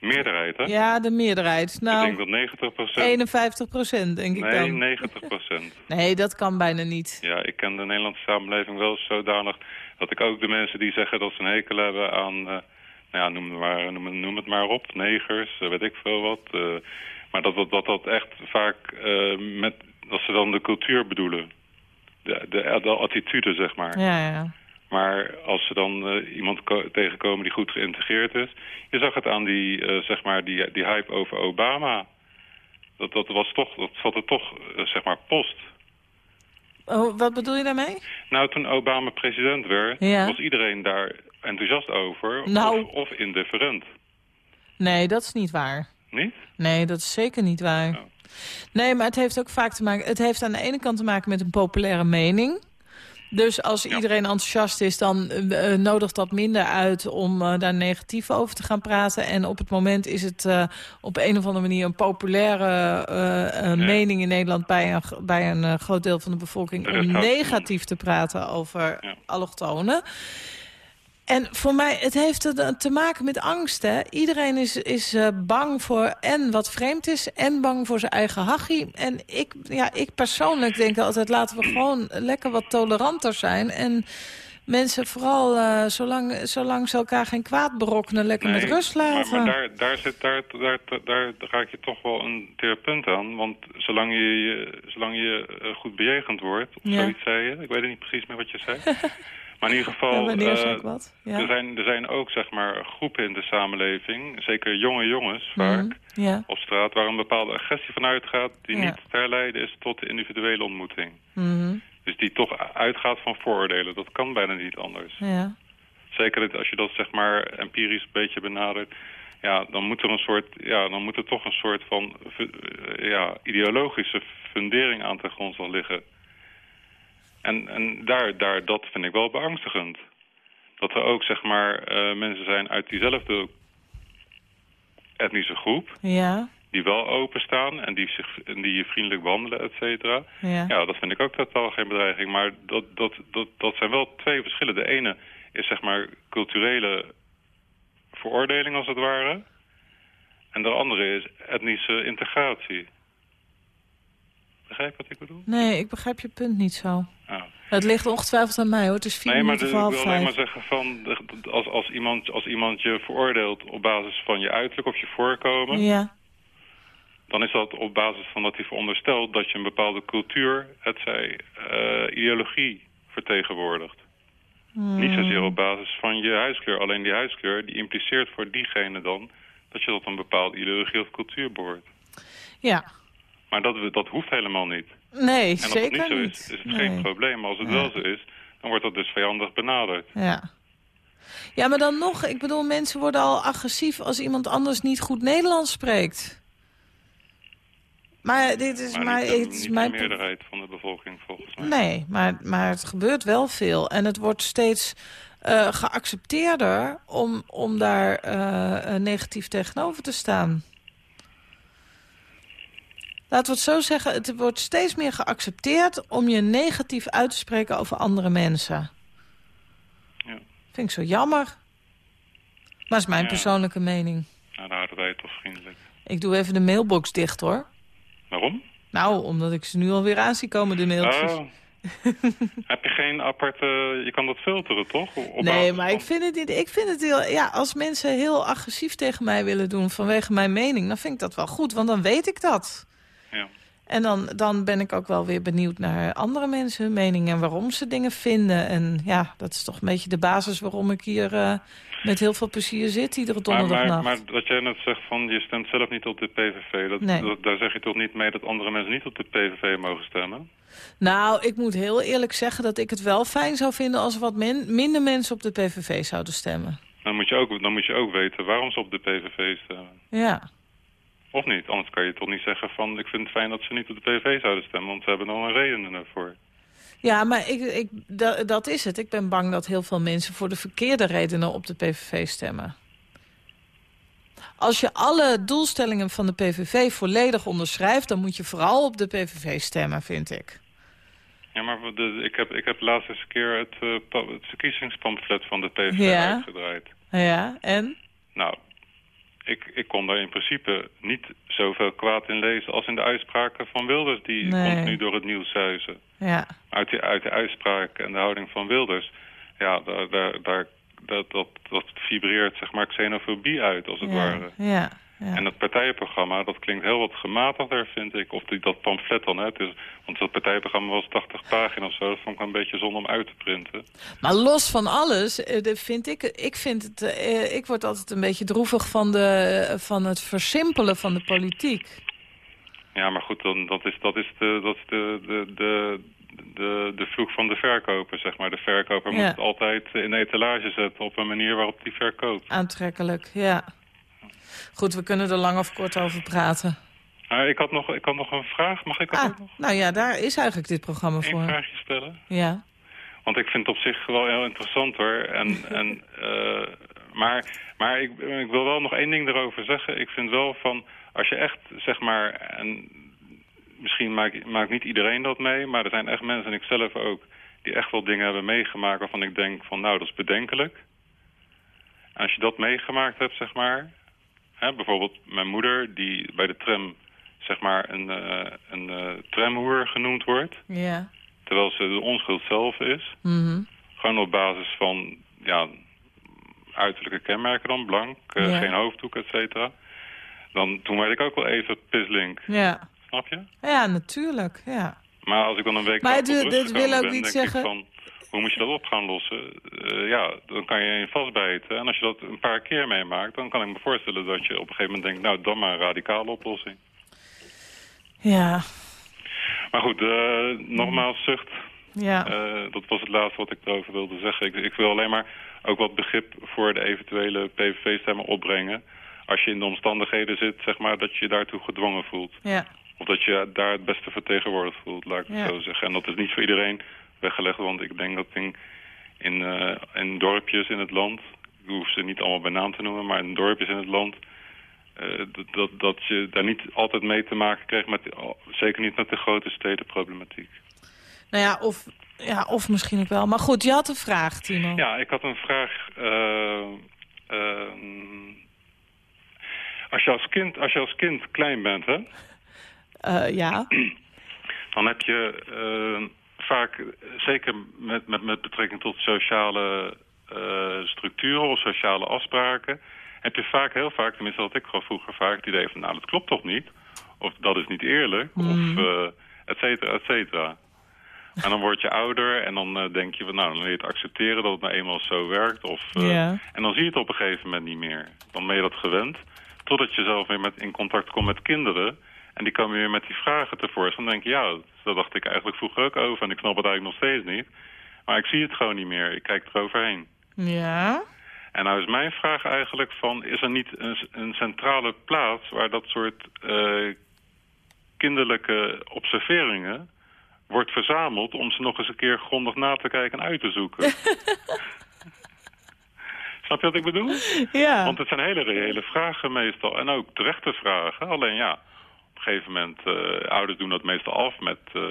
Meerderheid, hè? ja, de meerderheid. Ik Nou, denk dat 90 procent... 51 procent, denk ik Nee, dan. 90 procent. Nee, dat kan bijna niet. Ja, ik ken de Nederlandse samenleving wel zodanig... dat ik ook de mensen die zeggen dat ze een hekel hebben aan... eh, ja, noem het, maar, noem, noem het maar op, negers, eh, weet ik veel wat. eh, maar dat dat, dat dat echt vaak eh, met... dat ze dan de cultuur bedoelen. De, de, de attitude, zeg maar. Ja, ja. Maar als ze dan iemand ko- tegenkomen die goed geïntegreerd is... je zag het aan die, zeg maar die, die hype over Obama. Dat, dat, was toch, dat zat er toch, zeg maar, post. Oh, wat bedoel je daarmee? Nou, toen Obama president werd, Ja. was iedereen daar enthousiast over. Nou. Of, of indifferent. Nee, dat is niet waar. Niet? Nee, dat is zeker niet waar. Oh. Nee, maar het heeft ook vaak te maken... Het heeft aan de ene kant te maken met een populaire mening. Dus als Ja. iedereen enthousiast is, dan eh, nodigt dat minder uit om eh, daar negatief over te gaan praten. En op het moment is het op een of andere manier een populaire Ja. mening in Nederland bij een, bij een groot deel van de bevolking om negatief te praten over Ja. allochtonen. En voor mij, het heeft te maken met angst. Hè? Iedereen is, is eh, bang voor en wat vreemd is... en bang voor zijn eigen hachie. En ik, ja, ik persoonlijk denk altijd... laten we gewoon lekker wat toleranter zijn. En mensen vooral, eh, zolang, zolang ze elkaar geen kwaad berokkenen... lekker met rust laten. maar daar, daar, zit, daar, daar, daar, raak je toch wel een punt aan. Want zolang je, je- zolang je eh, goed bejegend wordt, of Ja. zoiets zei je. Ik weet het niet precies meer wat je zei. maar in ieder geval... Wanneer eh, zeg ik wat? Ja. Er, zijn, er zijn ook zeg maar, groepen in de samenleving, zeker jonge jongens vaak, Mhm, ja. op straat, waar een bepaalde agressie van uitgaat die Ja. niet te herleiden is tot de individuele ontmoeting. Mhm, Dus die toch uitgaat van vooroordelen. Dat kan bijna niet anders. ja. Zeker als je dat zeg maar empirisch een beetje benadert, ja, dan moet er een soort, ja, dan moet er toch een soort van eh, ja, ideologische fundering aan ten grondslag liggen. En, en daar, daar, dat vind ik wel beangstigend. Dat er ook zeg maar eh, mensen zijn uit diezelfde etnische groep Ja, die wel openstaan en die, zich, en die je vriendelijk behandelen, et cetera. ja. Ja, dat vind ik ook totaal geen bedreiging. Maar dat, dat, dat, dat zijn wel twee verschillen. De ene is zeg maar culturele veroordeling als het ware. En de andere is etnische integratie. Begrijp je wat ik bedoel? Nee, ik begrijp je punt niet zo. Ja. Het ligt ongetwijfeld aan mij, hoor. Het is vier Nee, maar minuten dus, voor ik wil alleen maar zeggen van... Als, als, iemand, als iemand je veroordeelt op basis van je uiterlijk of je voorkomen... Ja, dan is dat op basis van dat hij veronderstelt dat je een bepaalde cultuur, het zij eh, ideologie, vertegenwoordigt. Niet zozeer op basis van je huiskleur. Alleen die huiskleur die impliceert voor diegene dan dat je tot een bepaalde ideologie of cultuur behoort. ja. Maar dat, dat hoeft helemaal niet. Nee, En als zeker het niet zo is, is het Nee. geen probleem. Maar als het Ja. wel zo is, dan wordt dat dus vijandig benaderd. Ja. Ja, maar dan nog, ik bedoel, mensen worden al agressief als iemand anders niet goed Nederlands spreekt. Maar dit is Maar, maar, niet, het is niet mijn de meerderheid van de bevolking volgens mij. Nee, maar, maar het gebeurt wel veel. En het wordt steeds eh, geaccepteerder om, om daar eh, eh, negatief tegenover te staan. Laten we het zo zeggen, het wordt steeds meer geaccepteerd... om je negatief uit te spreken over andere mensen. Ja. Vind ik zo jammer. Maar dat is mijn Ja. persoonlijke mening. Nou, houden wij het toch vriendelijk. Ik doe even de mailbox dicht, hoor. Waarom? Nou, omdat ik ze nu alweer aan zie komen, de mailtjes. Oh. Heb je geen aparte... Je kan dat filteren, toch? Op nee, maar van- ik vind het niet. Ik vind het heel. Ja, als mensen heel agressief tegen mij willen doen vanwege mijn mening, dan vind ik dat wel goed, want dan weet ik dat. Ja. En dan, dan ben ik ook wel weer benieuwd naar andere mensen, hun mening... en waarom ze dingen vinden. En ja, dat is toch een beetje de basis waarom ik hier uh, met heel veel plezier zit... iedere donderdagnacht. Maar, maar, maar wat jij net zegt van je stemt zelf niet op de PVV... Dat, Nee. dat- daar zeg je toch niet mee dat andere mensen niet op de PVV mogen stemmen? Nou, ik moet heel eerlijk zeggen dat ik het wel fijn zou vinden... als er wat men- minder mensen op de PVV zouden stemmen. Dan moet, je ook, dan moet je ook weten waarom ze op de PVV stemmen. Ja. Of niet? Anders kan je toch niet zeggen van... ik vind het fijn dat ze niet op de PVV zouden stemmen... want ze hebben al een reden ervoor. Ja, maar ik, ik, da- dat is het. Ik ben bang dat heel veel mensen voor de verkeerde redenen op de PVV stemmen. Als je alle doelstellingen van de PVV volledig onderschrijft... dan moet je vooral op de PVV stemmen, vind ik. Ja, maar de, ik, heb, ik heb laatst eens een keer het, eh, het verkiezingspamflet van de PVV Ja. uitgedraaid. Ja, en? Nou, ik, ik kon daar in principe niet zoveel kwaad in lezen... als in de uitspraken van Wilders... die Nee. continu door het nieuws zuizen. Ja, Uit, die, uit de uitspraken en de houding van Wilders... ja, daar, daar, daar, dat, dat, dat vibreert zeg maar xenofobie uit, als het ja, ware. ja, ja. En het partijprogramma, dat klinkt heel wat gematigder, vind ik. Of die, dat pamflet dan, hè. Het is, want dat partijprogramma was 80 pagina's of zo. Dat vond ik een beetje zonde om uit te printen. Maar los van alles, eh, vind ik, ik, vind het, eh, ik word altijd een beetje droevig van, de, van het versimpelen van de politiek. Ja, maar goed, dan, dat is, dat is, de, dat is de, de, de, de, de vloek van de verkoper, zeg maar. De verkoper Ja. moet het altijd in de etalage zetten op een manier waarop die verkoopt. Aantrekkelijk, ja. Goed, we kunnen er lang of kort over praten. Maar ik, had nog, ik had nog een vraag. Mag ik dat Ah, ook nog nou ja, daar is eigenlijk dit programma voor. vraagje stellen? Ja. Want ik vind het op zich wel heel interessant hoor. En, en, eh, maar maar ik, ik wil wel nog één ding erover zeggen. Ik vind wel van, als je echt zeg maar... En misschien maakt, maakt niet iedereen dat mee, maar er zijn echt mensen, en ik zelf ook... die echt wel dingen hebben meegemaakt waarvan ik denk van, nou, dat is bedenkelijk. En als je dat meegemaakt hebt, zeg maar... Hè, bijvoorbeeld mijn moeder, die bij de tram, zeg maar, een, eh een eh, tramhoer genoemd wordt... Ja. terwijl ze de onschuld zelf is... Mhm. Gewoon op basis van ja, uiterlijke kenmerken dan, blank, eh, Ja. geen hoofddoek, et cetera. Dan, toen werd ik ook wel even pisslink, Ja. snap je? ja, natuurlijk. Ja. Maar als ik dan een week Maar dit- wil ook ben, niet zeggen- van, hoe moet je dat op gaan lossen? Eh, ja, dan kan je je vastbijten. En als je dat een paar keer meemaakt, dan kan ik me voorstellen dat je op een gegeven moment denkt, nou, dan maar een radicale oplossing. Ja. Maar goed, eh, nogmaals, zucht. Ja. Eh, dat was het laatste wat ik erover wilde zeggen. Ik, ik wil alleen maar ook wat begrip voor de eventuele PVV-stemmen opbrengen. Als je in de omstandigheden zit, zeg maar, dat je je daartoe gedwongen voelt. ja. Of dat je daar het beste vertegenwoordigd voelt, laat ik het Ja. zo zeggen. En dat is niet voor iedereen weggelegd, want ik denk dat in, in, eh, in dorpjes in het land... ik hoef ze niet allemaal bij naam te noemen, maar in dorpjes in het land... eh, dat, dat, je daar niet altijd mee te maken kreeg, met, zeker niet met de grote stedenproblematiek. Nou ja, of, ja, of misschien ook wel. Maar goed, je had een vraag, Timo. Ja, ik had een vraag. eh, ehm, als, je als, kind, als je als kind klein bent, hè, ja. dan heb je vaak, zeker met, met, met betrekking tot sociale eh, structuren of sociale afspraken, heb je vaak, heel vaak, tenminste had ik gewoon vroeger vaak het idee van, nou, dat klopt toch niet? Of dat is niet eerlijk, of eh et cetera, et cetera. En dan word je ouder en dan eh, denk je van, nou, dan wil je het accepteren dat het nou eenmaal zo werkt. Of, eh. En dan zie je het op een gegeven moment niet meer. Dan ben je dat gewend, totdat je zelf weer met, in contact komt met kinderen. En die komen weer met die vragen tevoorschijn. Dan denk je, ja, daar dacht ik eigenlijk vroeger ook over. En ik snap het eigenlijk nog steeds niet. Maar ik zie het gewoon niet meer. Ik kijk eroverheen. Ja. En nou is mijn vraag eigenlijk van... is er niet een, een centrale plaats waar dat soort eh, kinderlijke observeringen wordt verzameld... om ze nog eens een keer grondig na te kijken en uit te zoeken? Snap je wat ik bedoel? Ja. Want het zijn hele reële vragen meestal. En ook terechte vragen. Alleen ja, een gegeven moment... eh, ouders doen dat meestal af met... eh,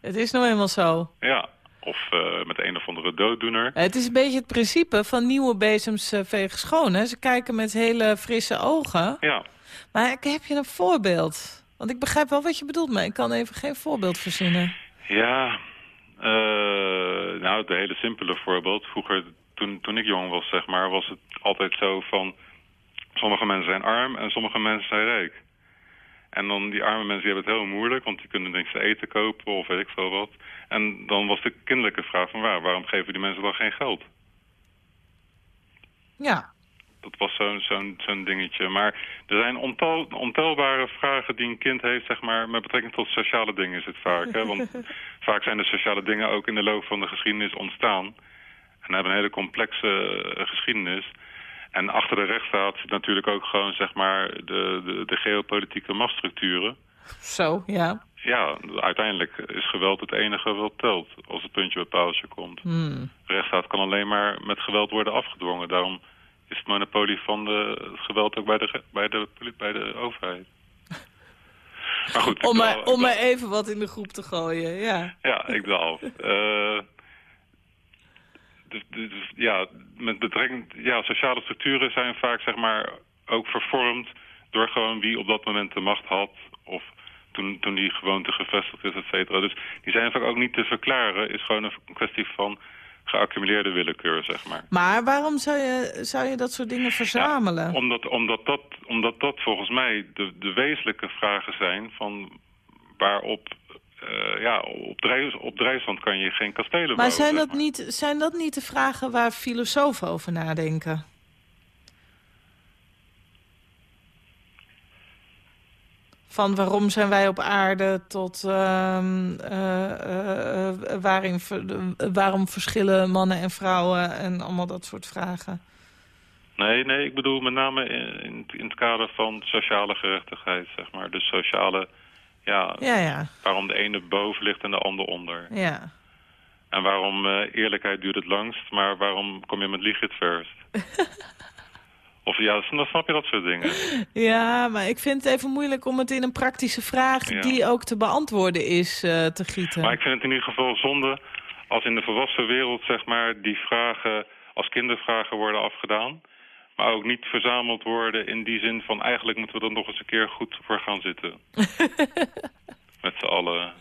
Het is nou eenmaal zo. ja, of eh, met een of andere dooddoener. Het is een beetje het principe van nieuwe bezems vegen schoon. Hè? Ze kijken met hele frisse ogen. Ja, Maar ik- heb je een voorbeeld? Want ik begrijp wel wat je bedoelt, maar ik kan even geen voorbeeld verzinnen. Ja, nou, het hele simpele voorbeeld. Vroeger, toen, toen ik jong was, zeg maar, was het altijd zo van... Sommige mensen zijn arm en sommige mensen zijn rijk. En dan die arme mensen die hebben het heel moeilijk, want die kunnen niks te eten kopen of weet ik veel wat. En dan was de kinderlijke vraag van waar, waarom geven die mensen dan geen geld? Ja. Dat was zo'n zo'n zo'n dingetje. Maar er zijn ontel, ontelbare vragen die een kind heeft, zeg maar, met betrekking tot sociale dingen is het vaak. Hè? Want vaak zijn de sociale dingen ook in de loop van de geschiedenis ontstaan. En hebben een hele complexe uh, geschiedenis. En achter de rechtsstaat zit natuurlijk ook gewoon, zeg maar, de, de, de geopolitieke machtsstructuren. Zo, ja. Ja, uiteindelijk is geweld het enige wat telt als het puntje bij paaltje komt. Hmm. De rechtsstaat kan alleen maar met geweld worden afgedwongen. Daarom is het monopolie van de, het geweld ook bij de, bij de, bij de overheid. Maar goed, om, maar, dwaal, om maar even wat in de groep te gooien, ja. Ja, ik dwaal. Uh, dus, dus, ja, met betrekking, ja, sociale structuren zijn vaak zeg maar ook vervormd door gewoon wie op dat moment de macht had of toen, toen die gewoonte gevestigd is, et cetera. Dus die zijn vaak ook niet te verklaren, is gewoon een kwestie van geaccumuleerde willekeur, zeg maar. Maar waarom zou je, zou je dat soort dingen verzamelen? Ja, omdat, omdat, dat, omdat dat volgens mij de, de wezenlijke vragen zijn van waarop... Uh, ja, op, drijf, op drijfstand kan je geen kastelen maar bouwen. Zijn dat, Niet, zijn dat niet de vragen waar filosofen over nadenken? Van waarom zijn wij op aarde tot uh, uh, uh, waarin, waarom verschillen mannen en vrouwen en allemaal dat soort vragen. Nee, nee, ik bedoel met name in, in het kader van sociale gerechtigheid, zeg maar. De sociale, ja, ja, ja. waarom de ene boven ligt en de ander onder. Ja. En waarom eerlijkheid duurt het langst, maar waarom kom je met lieg het verst? Of ja, dan snap je dat soort dingen. Ja, maar ik vind het even moeilijk om het in een praktische vraag... Ja. die ook te beantwoorden is, uh, te gieten. Maar ik vind het in ieder geval zonde als in de volwassen wereld... zeg maar, die vragen als kindervragen worden afgedaan... maar ook niet verzameld worden in die zin van... eigenlijk moeten we er nog eens een keer goed voor gaan zitten. Met z'n allen.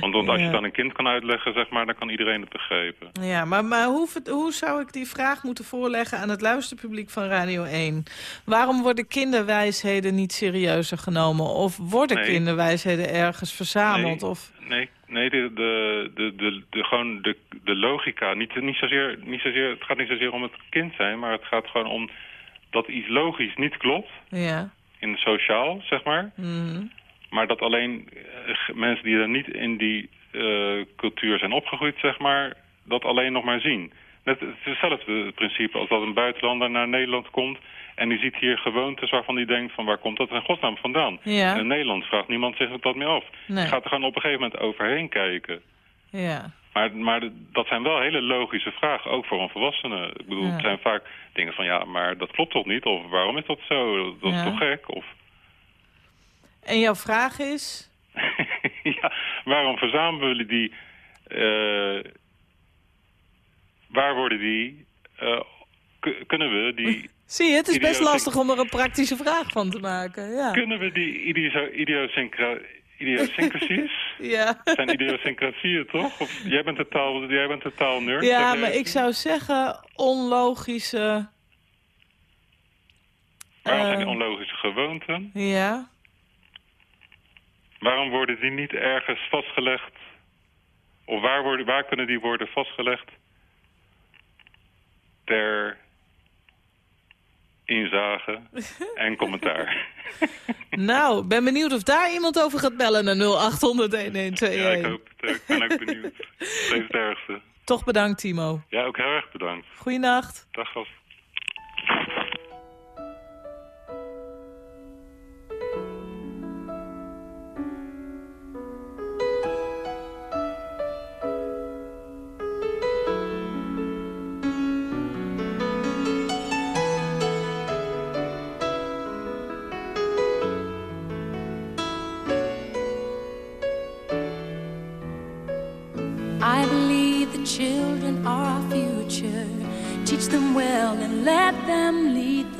Want, want als ja. je het aan een kind kan uitleggen, zeg maar, dan kan iedereen het begrijpen. Ja, maar, maar hoe, hoe zou ik die vraag moeten voorleggen aan het luisterpubliek van Radio 1? Waarom worden kinderwijsheden niet serieuzer genomen? Of worden nee. kinderwijsheden ergens verzameld? Nee, of... nee, nee de, de, de, de, de, gewoon de, de logica. Niet, niet zozeer, niet zozeer, het gaat niet zozeer om het kind zijn, maar het gaat gewoon om dat iets logisch niet klopt. Ja. In sociaal, zeg maar. Mm. Maar dat alleen uh, mensen die er niet in die uh, cultuur zijn opgegroeid, zeg maar, dat alleen nog maar zien. Net, het is hetzelfde principe als dat een buitenlander naar Nederland komt en die ziet hier gewoontes waarvan die denkt van waar komt dat in godsnaam vandaan. Ja. In Nederland vraagt niemand zich dat meer af. Nee. Je gaat er gewoon op een gegeven moment overheen kijken. Ja. Maar, maar dat zijn wel hele logische vragen, ook voor een volwassene. Ik bedoel, Ja. het zijn vaak dingen van ja, maar dat klopt toch niet? Of waarom is dat zo? Dat is toch gek? Of En jouw vraag is? ja, waarom verzamelen we die... eh, waar worden die... eh, kunnen we die... Zie je, het is best lastig om er een praktische vraag van te maken. Ja. Kunnen we die idio- idiosyncra idiosyncrasies... Ja. Het zijn idiosyncrasieën, toch? Of, jij bent de taal, jij bent de taalnerd. Ja, maar ik zou zeggen onlogische... Waarom zijn die eh, onlogische gewoonten? Ja. Waarom worden die niet ergens vastgelegd? Of waar, worden, waar kunnen die worden vastgelegd? Ter inzage en commentaar. Nou, ben benieuwd of daar iemand over gaat bellen naar 0800 ja, ik 1121. hoop het. Ik ben ook benieuwd. Steeds het ergste. Toch bedankt, Timo. Ja, ook heel erg bedankt. Goeienacht. Dag gast.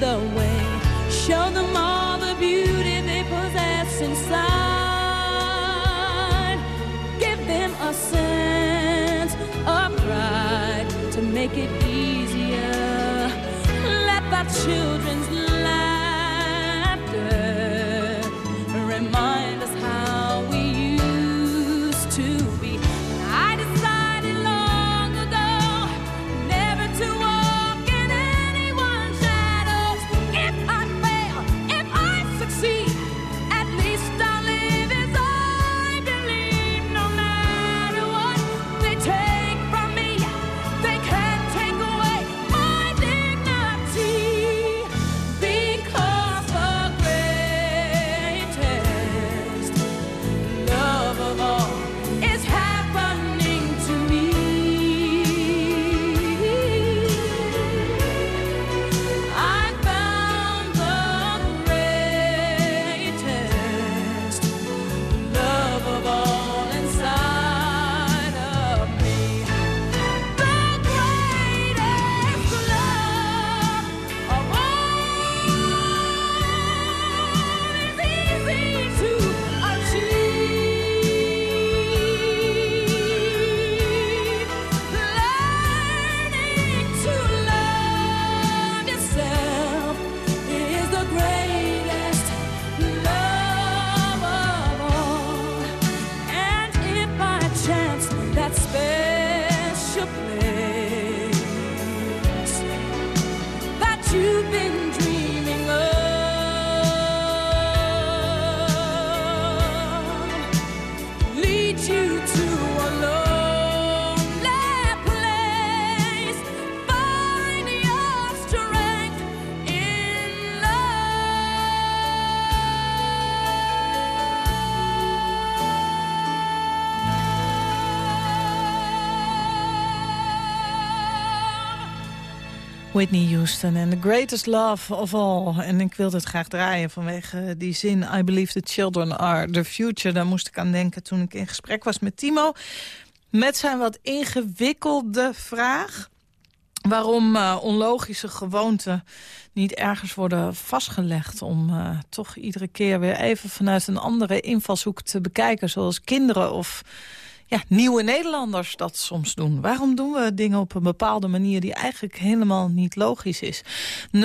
the way. Show them all the beauty they possess inside. Give them a sense of pride to make it easier. Let the children's Whitney Houston en The Greatest Love of All. En ik wilde het graag draaien vanwege die zin... I believe the children are the future. Daar moest ik aan denken toen ik in gesprek was met Timo. Met zijn wat ingewikkelde vraag... waarom eh, onlogische gewoonten niet ergens worden vastgelegd... om eh, toch iedere keer weer even vanuit een andere invalshoek te bekijken... zoals kinderen of ja, nieuwe Nederlanders dat soms doen. Waarom doen we dingen op een bepaalde manier die eigenlijk helemaal niet logisch is? 0800-1121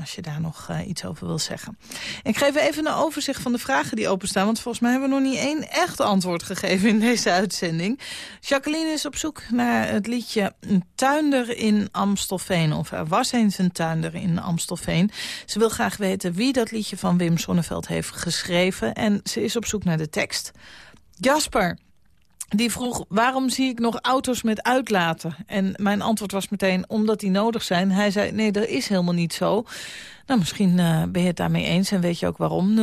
als je daar nog eh, iets over wil zeggen. Ik geef even een overzicht van de vragen die openstaan... want volgens mij hebben we nog niet één echt antwoord gegeven in deze uitzending. Jacqueline is op zoek naar het liedje Een tuinder in Amstelveen. Of er was eens een tuinder in Amstelveen. Ze wil graag weten wie dat liedje van Wim Sonneveld heeft geschreven... en ze is op zoek naar de tekst. Jasper Die vroeg, waarom zie ik nog auto's met uitlaten? En mijn antwoord was meteen, omdat die nodig zijn. Hij zei, nee, dat is helemaal niet zo. Nou, misschien uh, ben je het daarmee eens en weet je ook waarom. 0800-1121.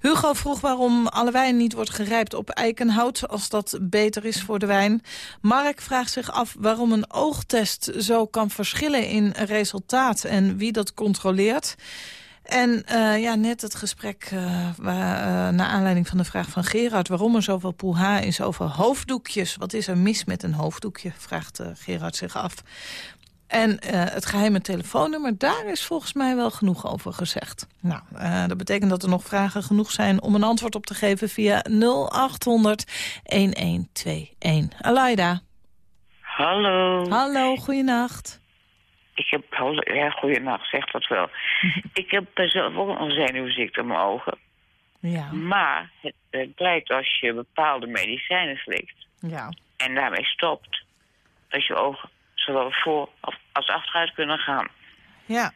Hugo vroeg waarom alle wijn niet wordt gerijpt op eikenhout... als dat beter is voor de wijn. Mark vraagt zich af waarom een oogtest zo kan verschillen in resultaat... en wie dat controleert. En uh, ja, net het gesprek uh, waar, uh, naar aanleiding van de vraag van Gerard... waarom er zoveel poeha is over hoofddoekjes. Wat is er mis met een hoofddoekje, vraagt Gerard zich af. En het geheime telefoonnummer, daar is volgens mij wel genoeg over gezegd. Nou, dat betekent dat er nog vragen genoeg zijn om een antwoord op te geven... via 0800-1121. Alaida. Hallo. Hallo, goeienacht. Ik heb, ja, goeienacht, zegt dat wel. ik heb zelf ook een zenuwziekte in mijn ogen. Ja. Maar het, het blijkt als je bepaalde medicijnen slikt... Ja. en daarmee stopt, dat je ogen zowel voor als achteruit kunnen gaan. Ja.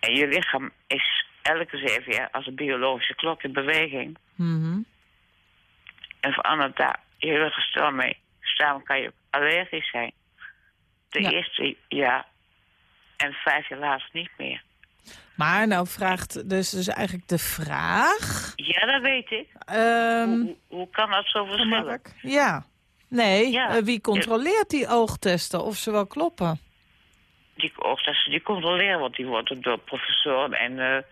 En je lichaam is elke zeven jaar als een biologische klok in beweging. Mm En verandert daar je gestel mee. Dus daarom kan je allergisch zijn. De Ja. eerste jaar en vijf jaar later niet meer. Maar nou vraagt dus, dus eigenlijk de vraag... Ja, dat weet ik. ehm, Hoe, hoe kan dat zo verschillen? Ja. Nee, Ja. eh, wie controleert die oogtesten of ze wel kloppen? Die oogtesten die controleren, want die worden door professoren en eh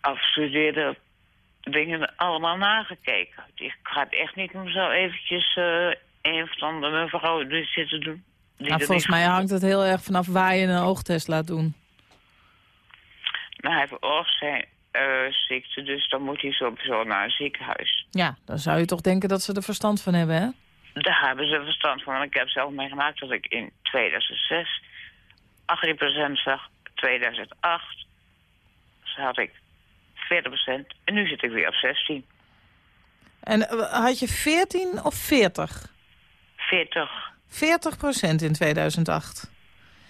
afgestudeerde dingen allemaal nagekeken. Die gaat echt niet om zo eventjes eh een van de mevrouw zitten doen. Nou, volgens mij hangt het heel erg vanaf waar je een oogtest laat doen. Nou, hij heeft oogziekte, dus dan moet hij sowieso naar een ziekenhuis. Ja, dan zou je toch denken dat ze er verstand van hebben, hè? Daar hebben ze verstand van. Ik heb zelf meegemaakt dat ik in 2006 18% zag. 2008 dus had ik 40% en nu zit ik weer op 16. En eh, had je 14 of 40? 40. 40 procent in 2008.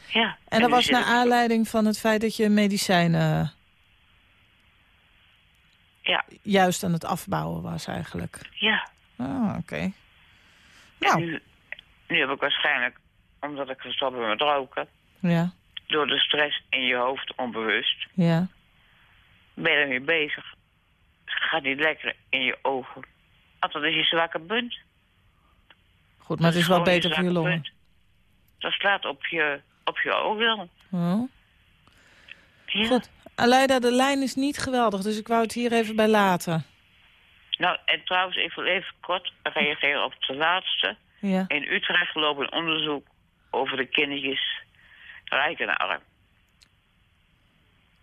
Ja. En dat was naar aanleiding van het feit dat je medicijnen Ja, juist aan het afbouwen was eigenlijk. ja. Ah, oké. Nou, nu, nu heb ik waarschijnlijk, omdat ik gestopt ben met roken... ja, door de stress in je hoofd onbewust... ja. ben je ermee bezig. Het gaat niet lekker in je ogen. Want dat is je zwakke punt. Goed, maar het is wel beter voor je longen. Dat slaat op je, op je ogen. Oh. Ja. Goed. Aleida, de lijn is niet geweldig, dus ik wou het hier even bij laten. Nou, en trouwens, ik wil even kort reageren op de laatste. Ja. In Utrecht loopt een onderzoek over de kindertjes rijk en arm.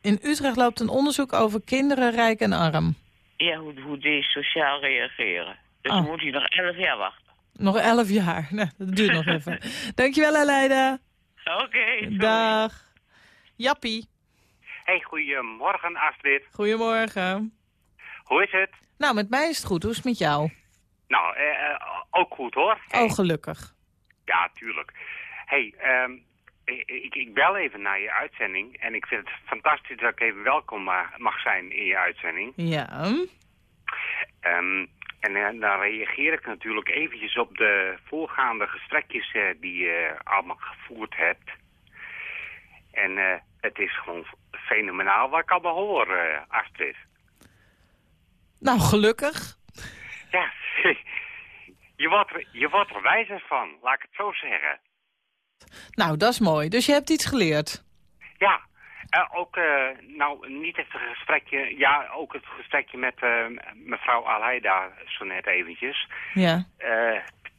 In Utrecht loopt een onderzoek over kinderen rijk en arm. Ja, hoe, hoe die sociaal reageren. Dus Oh. dan moet hij nog elf jaar wachten. Nog elf jaar. Nou, dat duurt nog even. Dankjewel, Aleida. Oké. Dag. Jappie. Hey, goedemorgen Astrid. Goedemorgen. Hoe is het? Nou, met mij is het goed. Hoe is het met jou? Nou, eh, eh, ook goed hoor. Hey. Oh, gelukkig. Ja, tuurlijk. hey, ehm, ik, ik, bel even naar je uitzending. En ik vind het fantastisch dat ik even welkom ma- mag zijn in je uitzending. Ja. Ehm, en eh, dan reageer ik natuurlijk eventjes op de voorgaande gestrekjes eh, die je allemaal gevoerd hebt. En eh, het is gewoon fenomenaal wat ik allemaal hoor, eh, Astrid. Nou, gelukkig. Ja, je wordt, er, je wordt er wijzer van, laat ik het zo zeggen. Nou, dat is mooi. Dus je hebt iets geleerd. Ja, eh, ook, eh, nou, niet het gesprekje, ja, ook het gesprekje met eh, mevrouw Aleida zo net eventjes. Ja.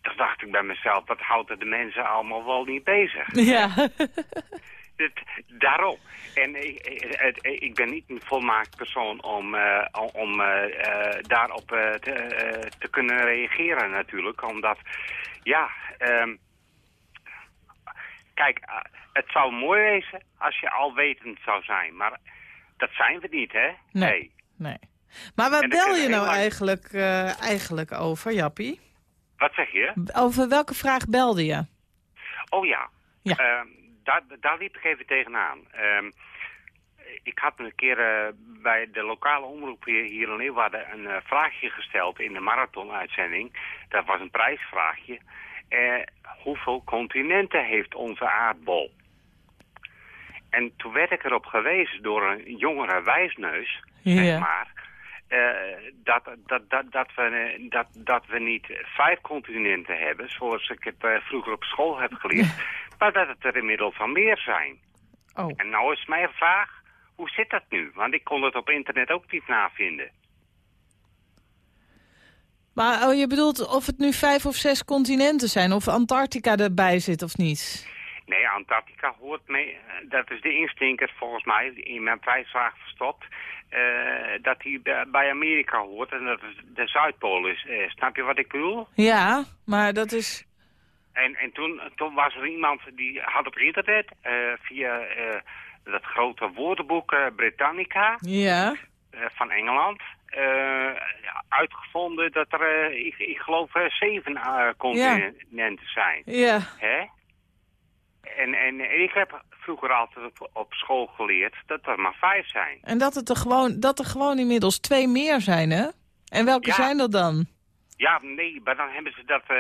Toen dacht ik bij mezelf, wat houden de mensen allemaal wel niet bezig? Ja. Het, daarom. En ik, ik- het- ik ben niet een volmaakt persoon om, om daarop te, te kunnen reageren natuurlijk. Omdat, ja, ehm, kijk, eh, het zou mooi wezen als je alwetend zou zijn. Maar dat zijn we niet, hè? Nee. Nee. Maar waar bel je nou lang- eigenlijk, eh, eigenlijk over, Jappie? Wat zeg je? Over welke vraag belde je? Oh ja, Ja. Ehm, daar, daar liep ik even tegenaan. Ehm, ik had een keer eh, bij de lokale omroep hier, hier in Leeuwarden een vraagje gesteld in de marathon-uitzending. Dat was een prijsvraagje. Eh, hoeveel continenten heeft onze aardbol? En toen werd ik erop gewezen door een jongere wijsneus, zeg maar... eh, dat, dat, dat, dat, we, eh, dat, dat we niet vijf continenten hebben, zoals ik het eh, vroeger op school heb geleerd, maar dat het er inmiddels al meer zijn. Oh. En nou is mijn vraag, hoe zit dat nu? Want ik kon het op internet ook niet navinden. Maar oh, je bedoelt of het nu vijf of zes continenten zijn... of Antarctica erbij zit of niet? Nee, Antarctica hoort mee. eh, Dat is de instinker volgens mij in mijn prijsvraag verstopt. eh, dat die bij- Amerika hoort en dat de Zuidpool is. Eh, snap je wat ik bedoel? Ja, maar dat is... En, en toen, toen was er iemand die had op internet eh, via dat grote woordenboek Britannica Ja, van Engeland uitgevonden dat er, eh, ik, ik geloof, eh, zeven eh, continenten zijn. ja. Hè? En, en ik heb vroeger altijd op, op school geleerd dat er maar vijf zijn. En dat, het er gewoon, dat er gewoon inmiddels twee meer zijn, hè? En welke Ja. zijn dat dan? Ja, nee, maar dan hebben ze dat eh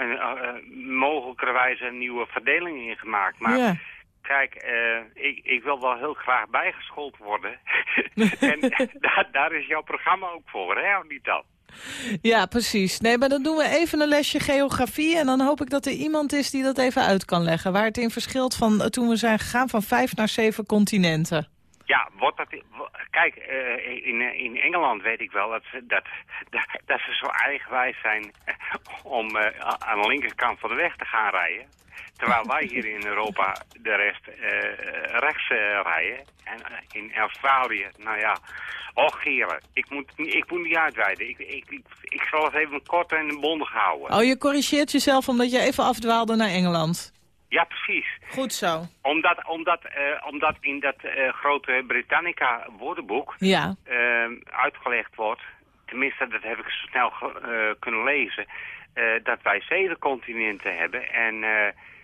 uh, uh, mogelijkerwijs een nieuwe verdeling ingemaakt. Maar Ja. Kijk, eh, ik, ik wil wel heel graag bijgeschoold worden. en daar, daar is jouw programma ook voor, hè, of niet dan? Ja, precies. Nee, maar dan doen we even een lesje geografie... en dan hoop ik dat er iemand is die dat even uit kan leggen... waar het in verschilt van eh, toen we zijn gegaan van vijf naar zeven continenten. Ja, wordt dat, kijk, eh, in, in Engeland weet ik wel dat ze, dat, dat, dat ze zo eigenwijs zijn om eh, aan de linkerkant van de weg te gaan rijden. Terwijl wij hier in Europa de rest eh, rechts eh, rijden. En eh, in Australië, nou ja, och heren, ik moet, ik moet niet uitweiden. Ik, ik, ik, ik zal het even kort en bondig houden. Oh, je corrigeert jezelf omdat je even afdwaalde naar Engeland. Ja, precies. Goed zo. Omdat, omdat, eh, omdat in dat eh, grote Britannica woordenboek Ja. eh, uitgelegd wordt, tenminste dat heb ik zo snel kunnen lezen, dat wij zeven continenten hebben. En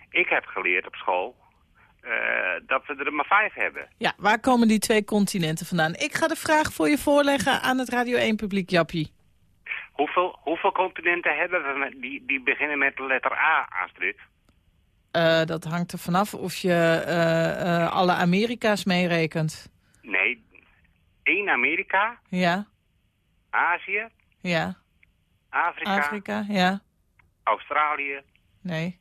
ik heb geleerd op school dat we er maar vijf hebben. Ja, waar komen die twee continenten vandaan? Ik ga de vraag voor je voorleggen aan het Radio 1-publiek, Jappie. Hoeveel, hoeveel continenten hebben we die, die beginnen met de letter A, Astrid? Eh, dat hangt er vanaf of je eh, eh, alle Amerika's meerekent. Nee, één Amerika, Ja, Azië, ja. Afrika, Afrika, ja. Australië. Nee.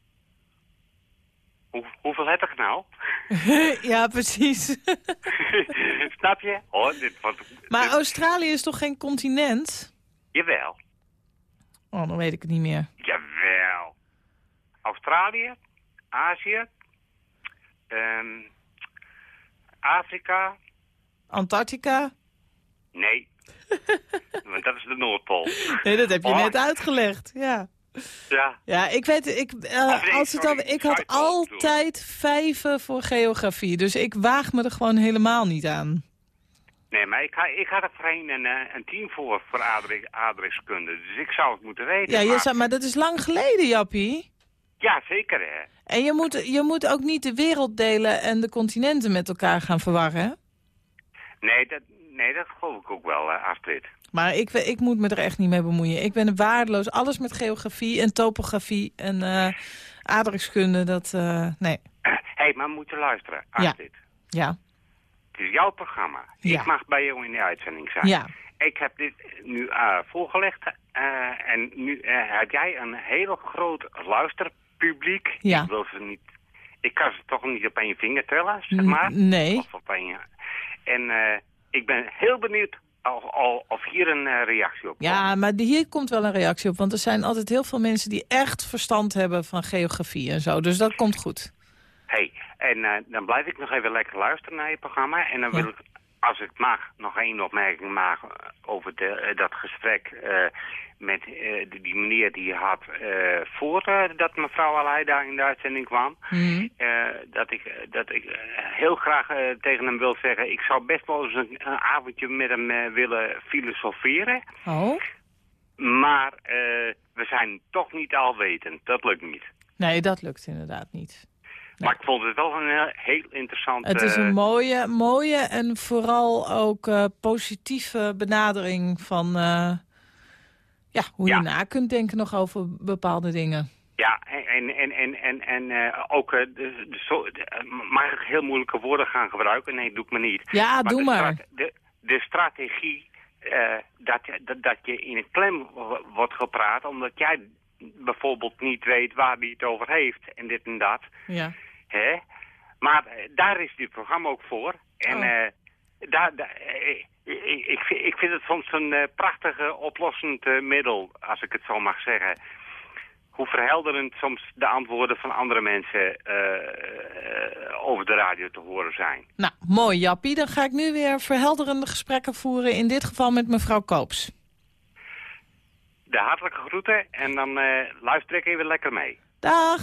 Hoe, hoeveel heb ik nou? ja, precies. Snap je? Oh, dit wordt... maar Australië is toch geen continent? Jawel. Oh, dan weet ik het niet meer. Jawel. Australië, Azië, ehm, Afrika, Antarctica? nee. Want dat is de Noordpool. Nee, dat heb je Oh. net uitgelegd. Ja. Ja, Ja, ik weet, ik, eh, nee, als het dan, ik had altijd vijven voor geografie. Dus ik waag me er gewoon helemaal niet aan. nee, maar ik, ha- ik had er voorheen een, eh, een team voor, voor aardrij- aardrijkskunde. Dus ik zou het moeten weten. Ja, je maar- zou, maar dat is lang geleden, Jappie. Ja zeker hè. En je moet, je moet ook niet de werelddelen en de continenten met elkaar gaan verwarren, hè? Nee, dat, nee, dat geloof ik ook wel, eh, Astrid. Maar ik, ik moet me er echt niet mee bemoeien. Ik ben waardeloos. Alles met geografie en topografie en eh aardrijkskunde, dat... eh, nee. Hé, hey, maar moet je luisteren, Ja. Astrid. Ja. Het is jouw programma. Ja. Ik mag bij jou in de uitzending zijn. Ja. Ik heb dit nu voorgelegd en nu heb jij een heel groot Ja. Ik wil ze niet... Ik kan ze toch niet op één vinger tellen, zeg N- maar. nee. Of op één... En eh, ik ben heel benieuwd of, of, of hier een eh, reactie op komt. Ja, maar hier komt wel een reactie op. Want er zijn altijd heel veel mensen die echt verstand hebben van geografie en zo. Dus dat komt goed. Hey, en eh, dan blijf ik nog even lekker luisteren naar je programma. En dan Ja. wil ik, als ik mag, nog één opmerking maken over de, dat gesprek met eh, die, meneer die had eh voordat mevrouw Aleida in de uitzending kwam. Mhm. Eh, dat ik, eh, dat ik eh, heel graag eh, tegen hem wil zeggen, ik zou best wel eens een, een avondje met hem eh, willen filosoferen. Oh? Maar eh, we zijn toch niet alwetend, dat lukt niet. Nee, dat lukt inderdaad niet. Maar ik vond het wel een heel, interessant... Het is eh, een mooie, mooie en vooral ook eh, positieve benadering van... ja, hoe je na kunt denken nog over bepaalde dingen. Ja, en, en, en, en, en eh, ook... eh, de, de, eh, mag ik heel moeilijke woorden gaan gebruiken? Nee, doe ik me niet. Ja, doe de maar. De, de strategie dat, je- dat, dat je in een klem wo- wordt gepraat... omdat jij bijvoorbeeld niet weet waar hij het over heeft en dit en dat... Ja. Hè? Maar daar is dit programma ook voor. En Oh. daar, daar, ik, ik, vind- ik vind het soms een eh, prachtige oplossend eh, middel, als ik het zo mag zeggen. Hoe verhelderend soms de antwoorden van andere mensen eh, over de radio te horen zijn. Nou, mooi Jappie. Dan ga ik nu weer verhelderende gesprekken voeren. In dit geval met mevrouw Koops. De hartelijke groeten en dan luister ik even lekker mee. Dag.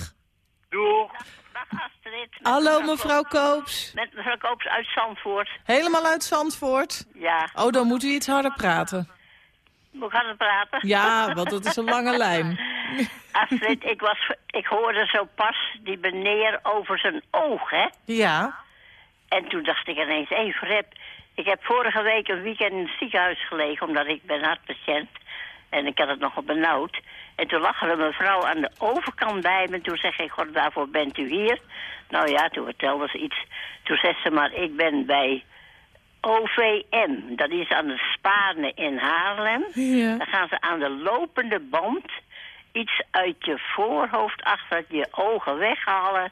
Doeg! Dag Astrid. Hallo mevrouw Koops. Met mevrouw Koops uit Zandvoort. Helemaal uit Zandvoort. Ja, Oh, dan moet u iets harder praten. moet ik harder praten? Ja, want het is een lange lijn. Astrid, ik, was, ik hoorde zo pas die meneer over zijn oog, hè? Ja. En toen dacht ik ineens, hé Fred, ik heb vorige week een weekend in het ziekenhuis gelegen... omdat ik ben hartpatiënt en ik had het nogal benauwd. En toen lag er een mevrouw aan de overkant bij me. Toen zeg ik, god, waarvoor bent u hier? Nou ja, toen vertelde ze iets. Toen zei ze maar, ik ben bij OVM. Dat is aan de Spaarne in Haarlem. Ja. Dan gaan ze aan de lopende band iets uit je voorhoofd achter je ogen weghalen.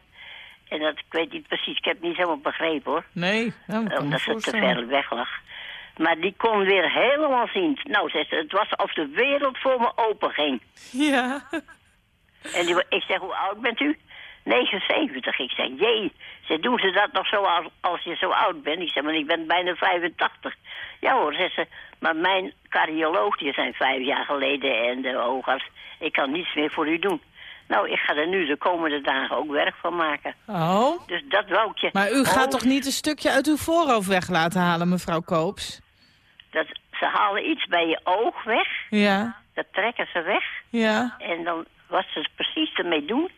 En dat, ik weet niet precies, ik heb het niet helemaal begrepen hoor. Nee, nou, Omdat ze te ver weg lag. Maar die kon weer helemaal zien. Nou, zei ze, het was alsof de wereld voor me open ging. Ja. En die, ik zeg, hoe oud bent u? 79. Ik zeg, jee. Ze doen ze dat nog zo als, als je zo oud bent? Ik zeg, maar ik ben bijna 85. Ja hoor, zegt ze. Maar mijn cardioloog, die zijn vijf jaar geleden en de oogarts. Ik kan niets meer voor u doen. Nou, ik ga er nu de komende dagen ook werk van maken. Oh. Dus dat wou ik je... Maar u gaat Oh, toch niet een stukje uit uw voorhoofd weg laten halen, mevrouw Koops? Dat, ze halen iets bij je oog weg. Ja. Dat trekken ze weg. Ja. En dan wat ze precies ermee doen.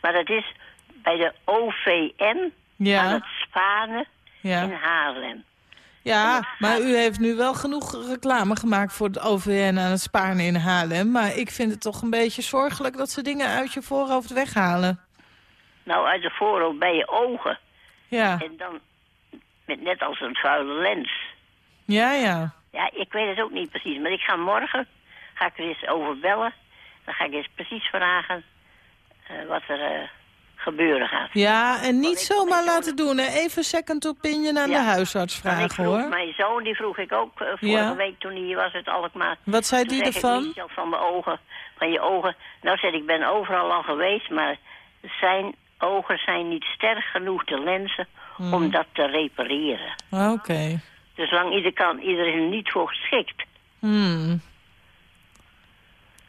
Maar dat is bij de OVN Ja. aan het Spanen in. Haarlem. Ja, maar u heeft nu wel genoeg reclame gemaakt voor het OVN aan het Sparen in Haarlem. Maar ik vind het toch een beetje zorgelijk dat ze dingen uit je voorhoofd weghalen. Nou, uit de voorhoofd bij je ogen. Ja. En dan met net als een vuile lens. Ja, ja. Ja, ik weet het ook niet precies. Maar ik ga morgen, ga ik er eens over bellen. Dan ga ik eens precies vragen eh, wat er eh, gebeuren gaat. Ja, en niet zomaar laten doen. Hè. Even second opinion aan Ja. de huisarts vragen, vroeg, hoor. Mijn zoon, die vroeg ik ook eh, vorige Ja. week toen hij hier was uit Alkmaar. Wat zei die ik, ervan? Van mijn ogen, van je ogen. Nou zeg ik, ben overal al geweest, maar zijn ogen zijn niet sterk genoeg, de lenzen, Hmm. om dat te repareren. Oké. Dus lang ieder kan, iedereen er niet voor geschikt. Hmm.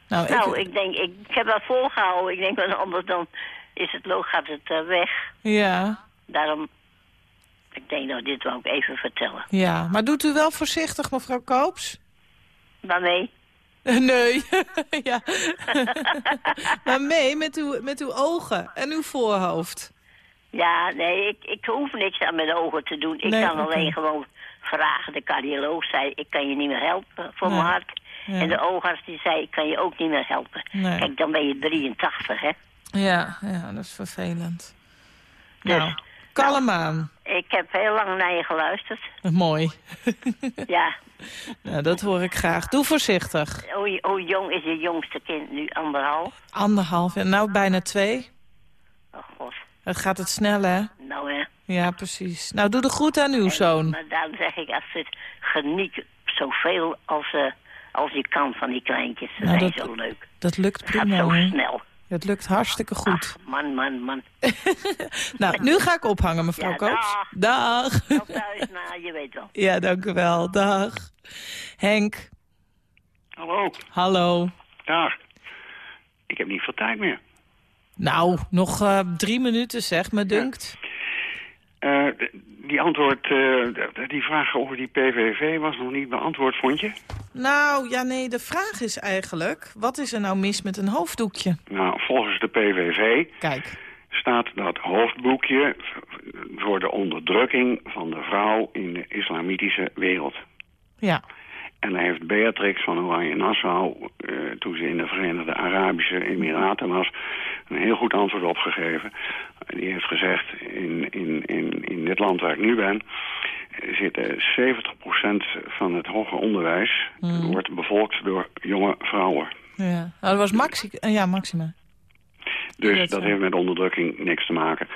Nou, nou, ik... ik denk, ik, ik heb dat volgehouden. Ik denk, want anders dan is het, lo- gaat het eh, weg. Ja, Daarom, ik denk, nou, dit wou ik even vertellen. ja. Maar doet u wel voorzichtig, mevrouw Koops? Waarmee? Nee, ja. maar mee met uw, met uw ogen en uw voorhoofd. Ja, nee, ik, ik hoef niks aan mijn ogen te doen. Ik Nee, kan alleen gewoon vragen. De cardioloog zei, ik kan je niet meer helpen voor Nee. mijn hart. Ja. En de oogarts die zei, ik kan je ook niet meer helpen. Nee. Kijk, dan ben je 83, hè. Ja, ja, dat is vervelend. Dus, nou, kalm aan. Ik heb heel lang naar je geluisterd. Mooi. Ja. Nou, dat hoor ik graag. Doe voorzichtig. Hoe, hoe jong is je jongste kind nu? Anderhalf? Anderhalf en nou bijna twee. Oh, god. Het gaat het snel, hè? Nou, hè. Ja, precies. Nou, doe de groet aan uw zoon. Maar daarom zeg ik, als het geniet zoveel als, eh, als je kan van die kleintjes. Ze Nou, zijn dat- zo leuk. Dat lukt Het gaat prima, zo hoor. snel. Het lukt hartstikke goed. Ach, man, man, man. Nou, nu ga ik ophangen, mevrouw Ja, Koops. dag. Dag. Thuis, nou, je weet wel. Ja, dank u wel. Dag. Henk, Hallo, hallo. dag. Ik heb niet veel tijd meer. Nou, nog eh, drie minuten zeg, me dunkt. Eh, d- die antwoord, eh, die vraag over die PVV was nog niet beantwoord, vond je? Nou, ja nee, de vraag is eigenlijk... wat is er nou mis met een hoofddoekje? Nou, volgens de PVV Kijk. staat dat hoofdboekje voor de onderdrukking van de vrouw in de islamitische wereld. Ja. En daar heeft Beatrix van Oranje-Nassau, uh, toen ze in de Verenigde Arabische Emiraten was, een heel goed antwoord op gegeven. Die heeft gezegd, in, in, in, in dit land waar ik nu ben, zitten 70% van het hoger onderwijs Hmm. wordt bevolkt door jonge vrouwen. Ja, nou, dat was Maxi eh, ja, Maxima. Dus Dat heeft met onderdrukking niks te maken.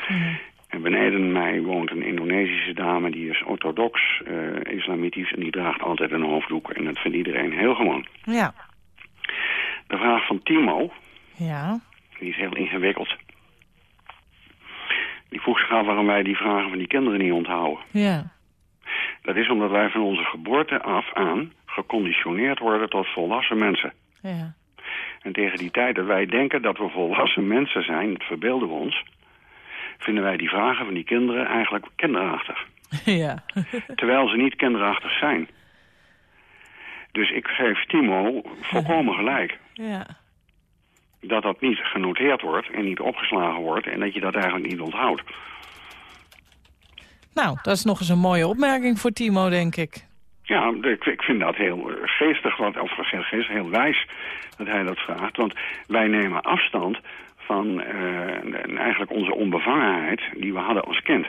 En beneden mij woont een Indonesische dame, die is orthodox, eh, islamitisch... en die draagt altijd een hoofddoek. En dat vindt iedereen heel gewoon. Ja. De vraag van Timo, Ja. die is heel ingewikkeld. Die vroeg zich af waarom wij die vragen van die kinderen niet onthouden. Ja. Dat is omdat wij van onze geboorte af aan geconditioneerd worden tot volwassen mensen. Ja. En tegen die tijd dat wij denken dat we volwassen mensen zijn, dat verbeelden we ons... vinden wij die vragen van die kinderen eigenlijk kinderachtig. ja. Terwijl ze niet kinderachtig zijn. Dus ik geef Timo volkomen gelijk. Ja. Dat dat niet genoteerd wordt en niet opgeslagen wordt... en dat je dat eigenlijk niet onthoudt. Nou, dat is nog eens een mooie opmerking voor Timo, denk ik. Ja, ik, vind dat heel geestig, of heel geestig, heel wijs dat hij dat vraagt. Want wij nemen afstand van eh, eigenlijk onze onbevangenheid die we hadden als kind.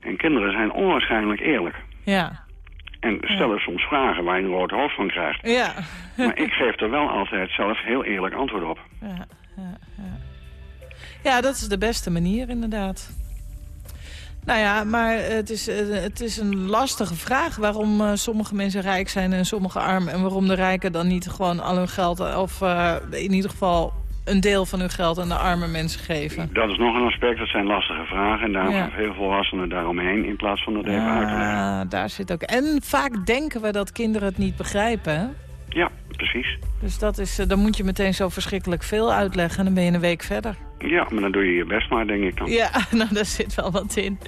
En kinderen zijn onwaarschijnlijk eerlijk. Ja. En stellen soms vragen waar je een rood hoofd van krijgt. Ja. Maar ik geef er wel altijd zelf heel eerlijk antwoord op. Ja, ja, ja. ja, dat is de beste manier inderdaad. Nou ja, maar het is, eh, het is een lastige vraag waarom eh, sommige mensen rijk zijn en sommige arm. En waarom de rijken dan niet gewoon al hun geld, of in ieder geval een deel van hun geld aan de arme mensen geven. Dat is nog een aspect, dat zijn lastige vragen. En daarom Ja. veel volwassenen daaromheen in plaats van dat even uit te leggen. Ja, daar zit ook. En vaak denken we dat kinderen het niet begrijpen. hè? Ja, precies. Dus dat is, eh, dan moet je meteen zo verschrikkelijk veel uitleggen en dan ben je een week verder. Ja, maar dan doe je je best maar, denk ik dan. Ja, nou daar zit wel wat in.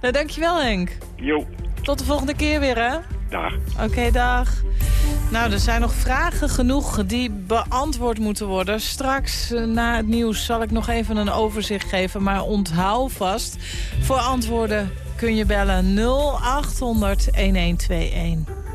Nou, dankjewel Henk. Jo, Tot de volgende keer weer, hè? dag. Oké, dag. Nou, er zijn nog vragen genoeg die beantwoord moeten worden. Straks eh, na het nieuws zal ik nog even een overzicht geven. Maar onthoud vast, voor antwoorden kun je bellen 0800 1121.